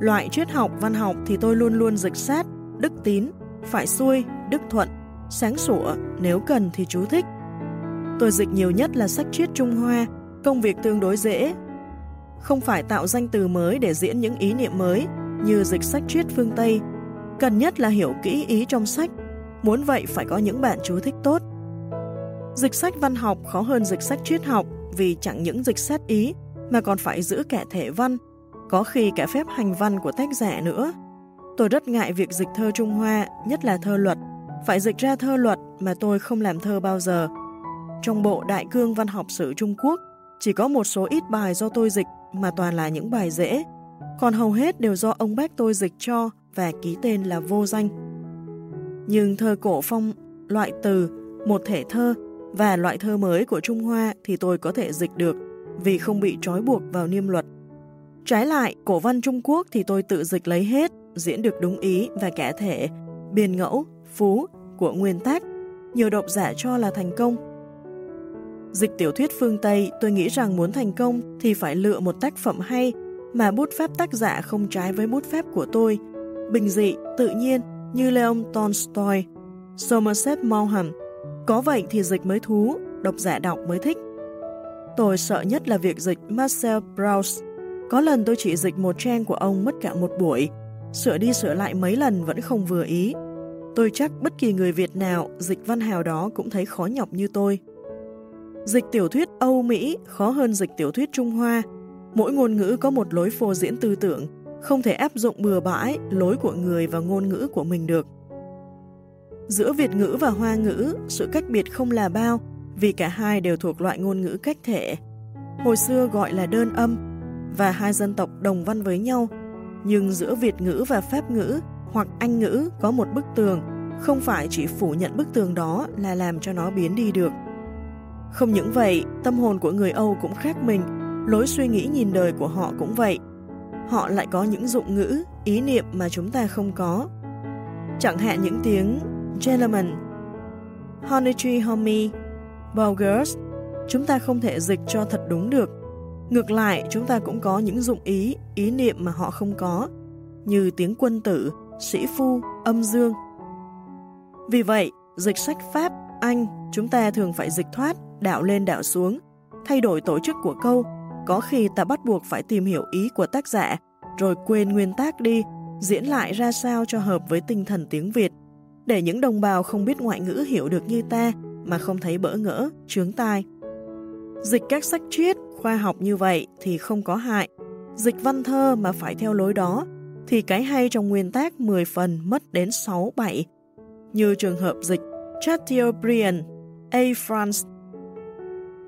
Loại triết học, văn học thì tôi luôn luôn dịch sát, đức tín, phải xuôi, đức thuận, sáng sủa, nếu cần thì chú thích, Tôi dịch nhiều nhất là sách triết Trung Hoa, công việc tương đối dễ. Không phải tạo danh từ mới để diễn những ý niệm mới, như dịch sách triết phương Tây. Cần nhất là hiểu kỹ ý trong sách, muốn vậy phải có những bạn chú thích tốt. Dịch sách văn học khó hơn dịch sách triết học vì chẳng những dịch xét ý mà còn phải giữ cả thể văn, có khi cả phép hành văn của tác giả nữa. Tôi rất ngại việc dịch thơ Trung Hoa, nhất là thơ luật. Phải dịch ra thơ luật mà tôi không làm thơ bao giờ, trong bộ Đại cương văn học sử Trung Quốc, chỉ có một số ít bài do tôi dịch mà toàn là những bài dễ, còn hầu hết đều do ông bác tôi dịch cho và ký tên là vô danh. Nhưng thơ cổ phong, loại từ, một thể thơ và loại thơ mới của Trung Hoa thì tôi có thể dịch được vì không bị trói buộc vào niêm luật. Trái lại, cổ văn Trung Quốc thì tôi tự dịch lấy hết, diễn được đúng ý và cả thể, biên ngẫu, phú của nguyên tác. Nhiều độc giả cho là thành công, Dịch tiểu thuyết phương Tây, tôi nghĩ rằng muốn thành công thì phải lựa một tác phẩm hay mà bút pháp tác giả không trái với bút pháp của tôi, bình dị, tự nhiên như Leon Tolstoy, Somerset Maugham. Có vậy thì dịch mới thú, độc giả đọc mới thích. Tôi sợ nhất là việc dịch Marcel Proust. Có lần tôi chỉ dịch một trang của ông mất cả một buổi, sửa đi sửa lại mấy lần vẫn không vừa ý. Tôi chắc bất kỳ người Việt nào dịch văn hào đó cũng thấy khó nhọc như tôi. Dịch tiểu thuyết Âu Mỹ khó hơn dịch tiểu thuyết Trung Hoa. Mỗi ngôn ngữ có một lối phô diễn tư tưởng, không thể áp dụng bừa bãi lối của người và ngôn ngữ của mình được. Giữa Việt ngữ và Hoa ngữ, sự cách biệt không là bao, vì cả hai đều thuộc loại ngôn ngữ cách thể. Hồi xưa gọi là đơn âm, và hai dân tộc đồng văn với nhau, nhưng giữa Việt ngữ và Pháp ngữ hoặc Anh ngữ có một bức tường, không phải chỉ phủ nhận bức tường đó là làm cho nó biến đi được. Không những vậy, tâm hồn của người Âu cũng khác mình, lối suy nghĩ nhìn đời của họ cũng vậy. Họ lại có những dụng ngữ, ý niệm mà chúng ta không có. Chẳng hạn những tiếng gentleman, honey tree homie, Bulgars, chúng ta không thể dịch cho thật đúng được. Ngược lại, chúng ta cũng có những dụng ý, ý niệm mà họ không có, như tiếng quân tử, sĩ phu, âm dương. Vì vậy, dịch sách Pháp, anh, chúng ta thường phải dịch thoát, đạo lên đạo xuống, thay đổi tổ chức của câu, có khi ta bắt buộc phải tìm hiểu ý của tác giả, rồi quên nguyên tác đi, diễn lại ra sao cho hợp với tinh thần tiếng Việt, để những đồng bào không biết ngoại ngữ hiểu được như ta mà không thấy bỡ ngỡ, chướng tai. Dịch các sách triết, khoa học như vậy thì không có hại. Dịch văn thơ mà phải theo lối đó thì cái hay trong nguyên tác 10 phần mất đến 6-7. Như trường hợp dịch Chateaubriand, A. France.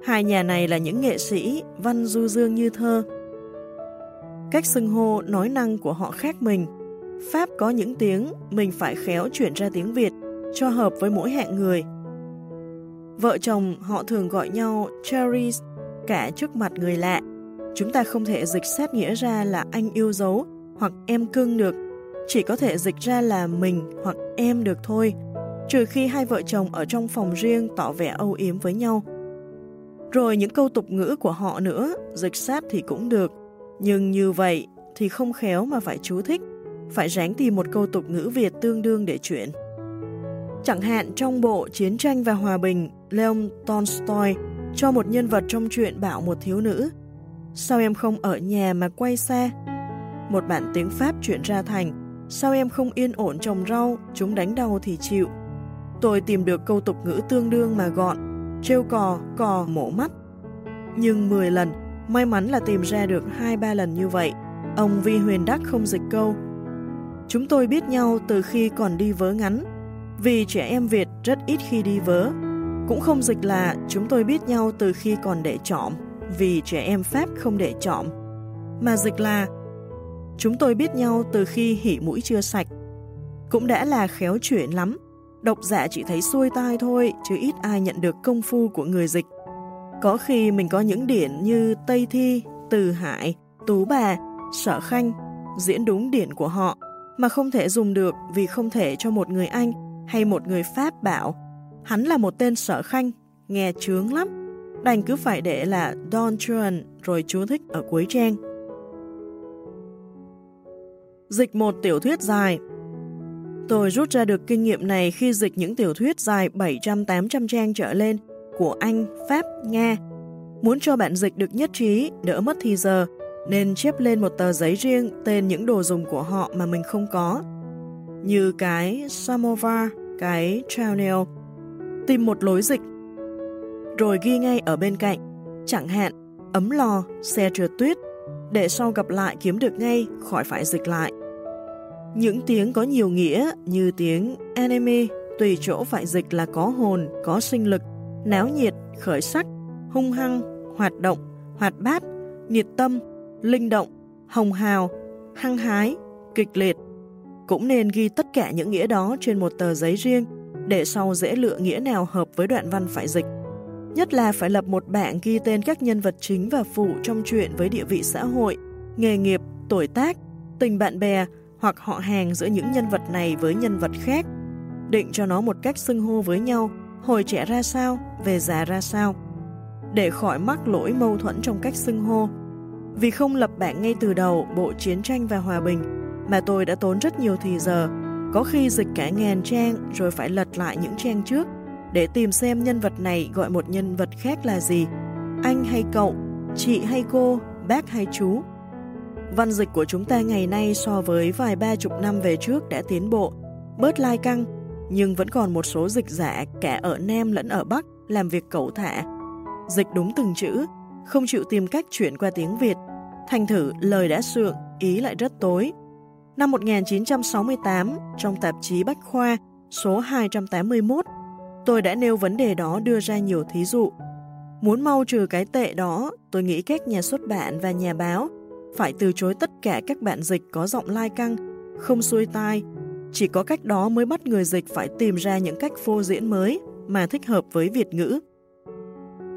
Hai nhà này là những nghệ sĩ văn du dương như thơ. Cách xưng hô nói năng của họ khác mình. Pháp có những tiếng mình phải khéo chuyển ra tiếng Việt cho hợp với mỗi hạng người. Vợ chồng họ thường gọi nhau cherries cả trước mặt người lạ. Chúng ta không thể dịch xét nghĩa ra là anh yêu dấu hoặc em cưng được, chỉ có thể dịch ra là mình hoặc em được thôi, trừ khi hai vợ chồng ở trong phòng riêng tỏ vẻ âu yếm với nhau. Rồi những câu tục ngữ của họ nữa, dịch sát thì cũng được, nhưng như vậy thì không khéo mà phải chú thích, phải ráng tìm một câu tục ngữ Việt tương đương để chuyển. Chẳng hạn trong bộ Chiến tranh và Hòa bình, Leon Tolstoy cho một nhân vật trong truyện bảo một thiếu nữ Sao em không ở nhà mà quay xe? Một bản tiếng Pháp chuyển ra thành Sao em không yên ổn trồng rau, chúng đánh đầu thì chịu. Tôi tìm được câu tục ngữ tương đương mà gọn, trêu cò, cò, mổ mắt. Nhưng 10 lần, may mắn là tìm ra được 2-3 lần như vậy. Ông Vi Huyền Đắc không dịch câu. Chúng tôi biết nhau từ khi còn đi vớ ngắn, vì trẻ em Việt rất ít khi đi vớ. Cũng không dịch là chúng tôi biết nhau từ khi còn để trọm, vì trẻ em Pháp không để trọm. Mà dịch là chúng tôi biết nhau từ khi hỉ mũi chưa sạch. Cũng đã là khéo chuyện lắm. Độc giả chỉ thấy xuôi tai thôi, chứ ít ai nhận được công phu của người dịch. Có khi mình có những điển như Tây Thi, Từ Hải, Tú Bà, Sở Khanh, diễn đúng điển của họ, mà không thể dùng được vì không thể cho một người Anh hay một người Pháp bảo hắn là một tên sở khanh, nghe chướng lắm, đành cứ phải để là Don Juan rồi chú thích ở cuối trang. Dịch một tiểu thuyết dài Tôi rút ra được kinh nghiệm này khi dịch những tiểu thuyết dài 700-800 trang trở lên của Anh, Pháp, Nga. Muốn cho bạn dịch được nhất trí, đỡ mất thì giờ, nên chép lên một tờ giấy riêng tên những đồ dùng của họ mà mình không có. Như cái samovar, cái trail tìm một lối dịch, rồi ghi ngay ở bên cạnh, chẳng hạn ấm lò, xe trượt tuyết, để sau gặp lại kiếm được ngay khỏi phải dịch lại. Những tiếng có nhiều nghĩa như tiếng anime tùy chỗ phải dịch là có hồn, có sinh lực, náo nhiệt, khởi sắc, hung hăng, hoạt động, hoạt bát, nhiệt tâm, linh động, hồng hào, hăng hái, kịch liệt. Cũng nên ghi tất cả những nghĩa đó trên một tờ giấy riêng để sau dễ lựa nghĩa nào hợp với đoạn văn phải dịch. Nhất là phải lập một bảng ghi tên các nhân vật chính và phụ trong chuyện với địa vị xã hội, nghề nghiệp, tuổi tác, tình bạn bè hoặc họ hàng giữa những nhân vật này với nhân vật khác, định cho nó một cách xưng hô với nhau, hồi trẻ ra sao, về già ra sao, để khỏi mắc lỗi mâu thuẫn trong cách xưng hô. Vì không lập bảng ngay từ đầu bộ chiến tranh và hòa bình, mà tôi đã tốn rất nhiều thì giờ, có khi dịch cả ngàn trang rồi phải lật lại những trang trước để tìm xem nhân vật này gọi một nhân vật khác là gì, anh hay cậu, chị hay cô, bác hay chú. Văn dịch của chúng ta ngày nay so với vài ba chục năm về trước đã tiến bộ, bớt lai căng, nhưng vẫn còn một số dịch giả cả ở Nam lẫn ở Bắc làm việc cẩu thả. Dịch đúng từng chữ, không chịu tìm cách chuyển qua tiếng Việt. Thành thử lời đã sượng, ý lại rất tối. Năm 1968, trong tạp chí Bách Khoa số 281, tôi đã nêu vấn đề đó đưa ra nhiều thí dụ. Muốn mau trừ cái tệ đó, tôi nghĩ các nhà xuất bản và nhà báo phải từ chối tất cả các bạn dịch có giọng lai căng, không xuôi tai. Chỉ có cách đó mới bắt người dịch phải tìm ra những cách phô diễn mới mà thích hợp với Việt ngữ.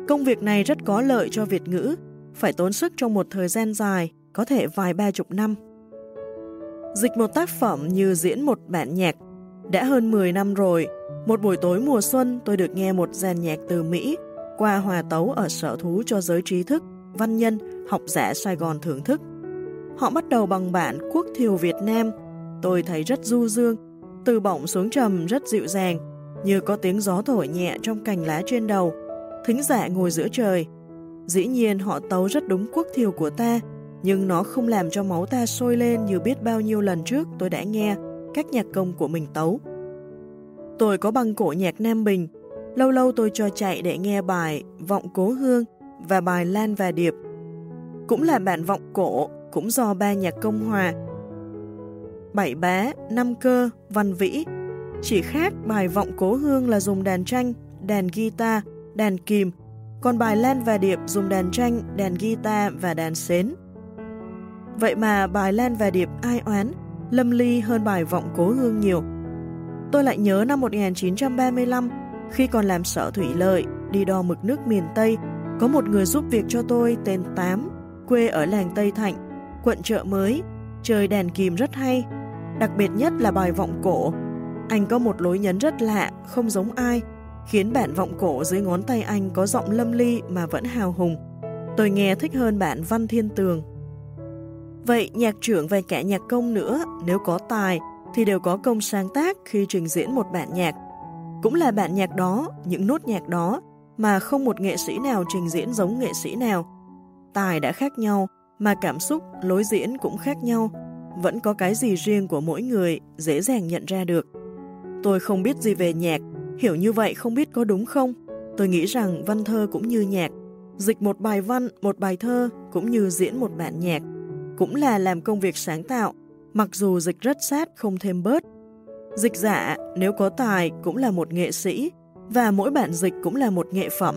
Công việc này rất có lợi cho Việt ngữ, phải tốn sức trong một thời gian dài, có thể vài ba chục năm. Dịch một tác phẩm như diễn một bản nhạc. Đã hơn 10 năm rồi, một buổi tối mùa xuân tôi được nghe một dàn nhạc từ Mỹ qua hòa tấu ở sở thú cho giới trí thức, văn nhân, học giả Sài Gòn thưởng thức. Họ bắt đầu bằng bản Quốc thiều Việt Nam. Tôi thấy rất du dương, từ bổng xuống trầm rất dịu dàng, như có tiếng gió thổi nhẹ trong cành lá trên đầu. Thính giả ngồi giữa trời. Dĩ nhiên họ tấu rất đúng quốc thiều của ta, nhưng nó không làm cho máu ta sôi lên như biết bao nhiêu lần trước tôi đã nghe các nhạc công của mình tấu. Tôi có băng cổ nhạc Nam Bình, lâu lâu tôi cho chạy để nghe bài Vọng Cố Hương và bài Lan và Điệp. Cũng là bản vọng cổ, cũng do ba nhạc công hòa. Bảy bá, năm cơ, văn vĩ. Chỉ khác bài Vọng Cố Hương là dùng đàn tranh, đàn guitar, đàn kìm, còn bài Lan và Điệp dùng đàn tranh, đàn guitar và đàn sến. Vậy mà bài Lan và Điệp ai oán, lâm ly hơn bài Vọng Cố Hương nhiều. Tôi lại nhớ năm 1935, khi còn làm sở thủy lợi, đi đo mực nước miền Tây, có một người giúp việc cho tôi tên Tám, quê ở làng Tây Thạnh, quận chợ mới, chơi đèn kìm rất hay. Đặc biệt nhất là bài vọng cổ. Anh có một lối nhấn rất lạ, không giống ai, khiến bản vọng cổ dưới ngón tay anh có giọng lâm ly mà vẫn hào hùng. Tôi nghe thích hơn bản Văn Thiên Tường. Vậy nhạc trưởng và cả nhạc công nữa, nếu có tài, thì đều có công sáng tác khi trình diễn một bản nhạc. Cũng là bản nhạc đó, những nốt nhạc đó, mà không một nghệ sĩ nào trình diễn giống nghệ sĩ nào. Tài đã khác nhau, mà cảm xúc, lối diễn cũng khác nhau. Vẫn có cái gì riêng của mỗi người, dễ dàng nhận ra được. Tôi không biết gì về nhạc, hiểu như vậy không biết có đúng không? Tôi nghĩ rằng văn thơ cũng như nhạc, dịch một bài văn, một bài thơ cũng như diễn một bản nhạc, cũng là làm công việc sáng tạo, mặc dù dịch rất sát không thêm bớt. Dịch giả, nếu có tài, cũng là một nghệ sĩ, và mỗi bản dịch cũng là một nghệ phẩm.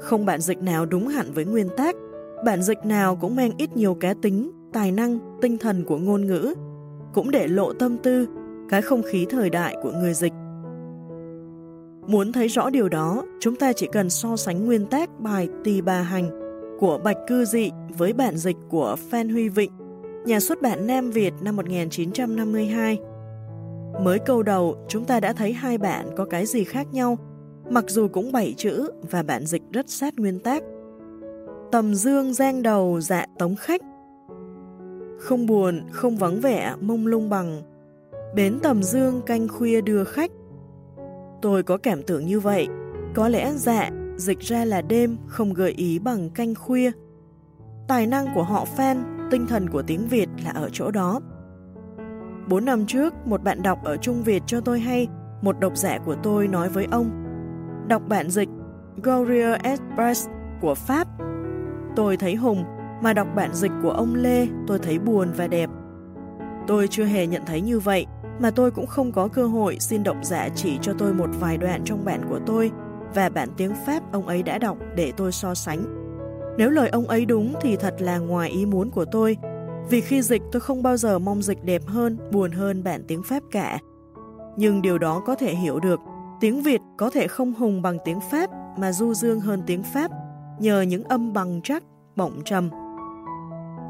Không bản dịch nào đúng hẳn với nguyên tác, bản dịch nào cũng mang ít nhiều cá tính, tài năng, tinh thần của ngôn ngữ, cũng để lộ tâm tư, cái không khí thời đại của người dịch. Muốn thấy rõ điều đó, chúng ta chỉ cần so sánh nguyên tác bài Tỳ Bà Hành của Bạch Cư Dị với bản dịch của Phan Huy Vịnh nhà xuất bản Nam Việt năm 1952. Mới câu đầu, chúng ta đã thấy hai bản có cái gì khác nhau, mặc dù cũng bảy chữ và bản dịch rất sát nguyên tác. Tầm dương giang đầu dạ tống khách. Không buồn, không vắng vẻ, mông lung bằng. Bến tầm dương canh khuya đưa khách. Tôi có cảm tưởng như vậy. Có lẽ dạ, dịch ra là đêm không gợi ý bằng canh khuya. Tài năng của họ Phan tinh thần của tiếng Việt là ở chỗ đó. Bốn năm trước, một bạn đọc ở Trung Việt cho tôi hay, một độc giả của tôi nói với ông, đọc bản dịch Gourier Express của Pháp. Tôi thấy hùng, mà đọc bản dịch của ông Lê tôi thấy buồn và đẹp. Tôi chưa hề nhận thấy như vậy, mà tôi cũng không có cơ hội xin độc giả chỉ cho tôi một vài đoạn trong bản của tôi và bản tiếng Pháp ông ấy đã đọc để tôi so sánh. Nếu lời ông ấy đúng thì thật là ngoài ý muốn của tôi, vì khi dịch tôi không bao giờ mong dịch đẹp hơn, buồn hơn bản tiếng Pháp cả. Nhưng điều đó có thể hiểu được, tiếng Việt có thể không hùng bằng tiếng Pháp mà du dương hơn tiếng Pháp, nhờ những âm bằng chắc, bổng trầm.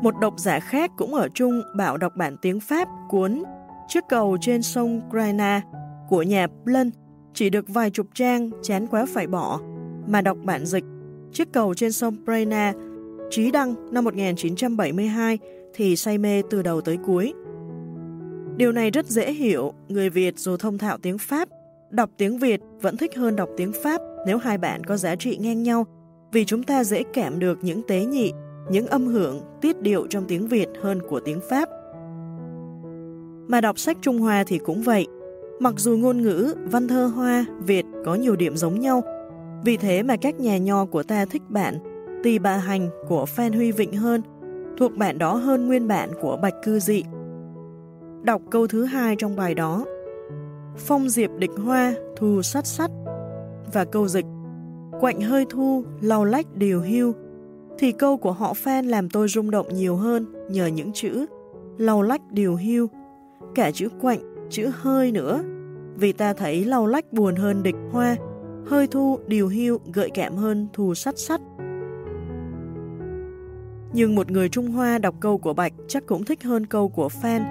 Một độc giả khác cũng ở chung bảo đọc bản tiếng Pháp cuốn Chiếc cầu trên sông Graina của nhà Blen chỉ được vài chục trang, chán quá phải bỏ, mà đọc bản dịch chiếc cầu trên sông Prena, trí đăng năm 1972 thì say mê từ đầu tới cuối. Điều này rất dễ hiểu, người Việt dù thông thạo tiếng Pháp, đọc tiếng Việt vẫn thích hơn đọc tiếng Pháp nếu hai bạn có giá trị ngang nhau, vì chúng ta dễ cảm được những tế nhị, những âm hưởng, tiết điệu trong tiếng Việt hơn của tiếng Pháp. Mà đọc sách Trung Hoa thì cũng vậy. Mặc dù ngôn ngữ, văn thơ Hoa, Việt có nhiều điểm giống nhau, vì thế mà các nhà nho của ta thích bạn Tỳ Bà Hành của Phan Huy Vịnh hơn, thuộc bạn đó hơn nguyên bản của Bạch Cư Dị. Đọc câu thứ hai trong bài đó. Phong diệp địch hoa, thù sắt sắt. Và câu dịch, quạnh hơi thu, lau lách điều hưu. Thì câu của họ Phan làm tôi rung động nhiều hơn nhờ những chữ lau lách điều hưu, cả chữ quạnh, chữ hơi nữa. Vì ta thấy lau lách buồn hơn địch hoa, hơi thu, điều hưu gợi cảm hơn thù sắt sắt. Nhưng một người Trung Hoa đọc câu của Bạch chắc cũng thích hơn câu của Phan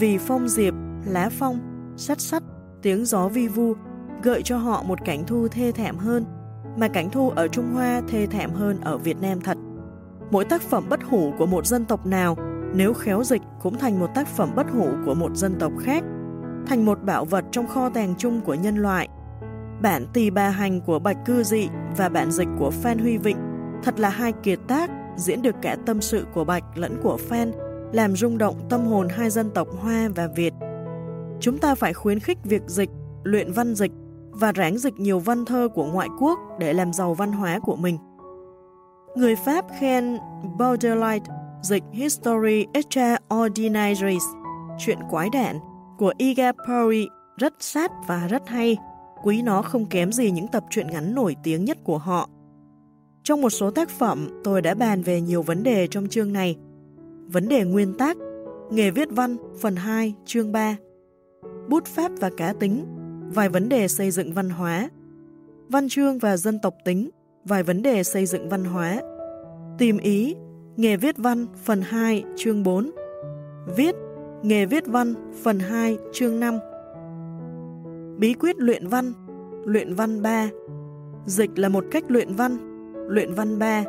vì phong diệp, lá phong, sắt sắt, tiếng gió vi vu gợi cho họ một cảnh thu thê thảm hơn mà cảnh thu ở Trung Hoa thê thảm hơn ở Việt Nam thật. Mỗi tác phẩm bất hủ của một dân tộc nào nếu khéo dịch cũng thành một tác phẩm bất hủ của một dân tộc khác, thành một bảo vật trong kho tàng chung của nhân loại. Bản tỳ bà hành của Bạch Cư Dị và bản dịch của Phan Huy Vịnh thật là hai kiệt tác diễn được cả tâm sự của Bạch lẫn của Phan, làm rung động tâm hồn hai dân tộc Hoa và Việt. Chúng ta phải khuyến khích việc dịch, luyện văn dịch và ráng dịch nhiều văn thơ của ngoại quốc để làm giàu văn hóa của mình. Người Pháp khen Baudelaire dịch History Extraordinaries, chuyện quái đản của Iga Puri rất sát và rất hay, quý nó không kém gì những tập truyện ngắn nổi tiếng nhất của họ. Trong một số tác phẩm, tôi đã bàn về nhiều vấn đề trong chương này. Vấn đề nguyên tác, nghề viết văn, phần 2, chương 3, bút pháp và cá tính, vài vấn đề xây dựng văn hóa, văn chương và dân tộc tính, vài vấn đề xây dựng văn hóa, tìm ý, nghề viết văn, phần 2, chương 4, viết, nghề viết văn, phần 2, chương 5, bí quyết luyện văn, luyện văn 3, dịch là một cách luyện văn, Luyện văn 3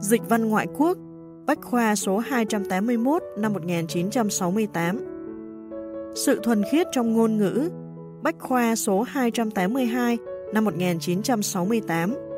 Dịch văn ngoại quốc Bách khoa số 281 năm 1968 Sự thuần khiết trong ngôn ngữ Bách khoa số 282 năm 1968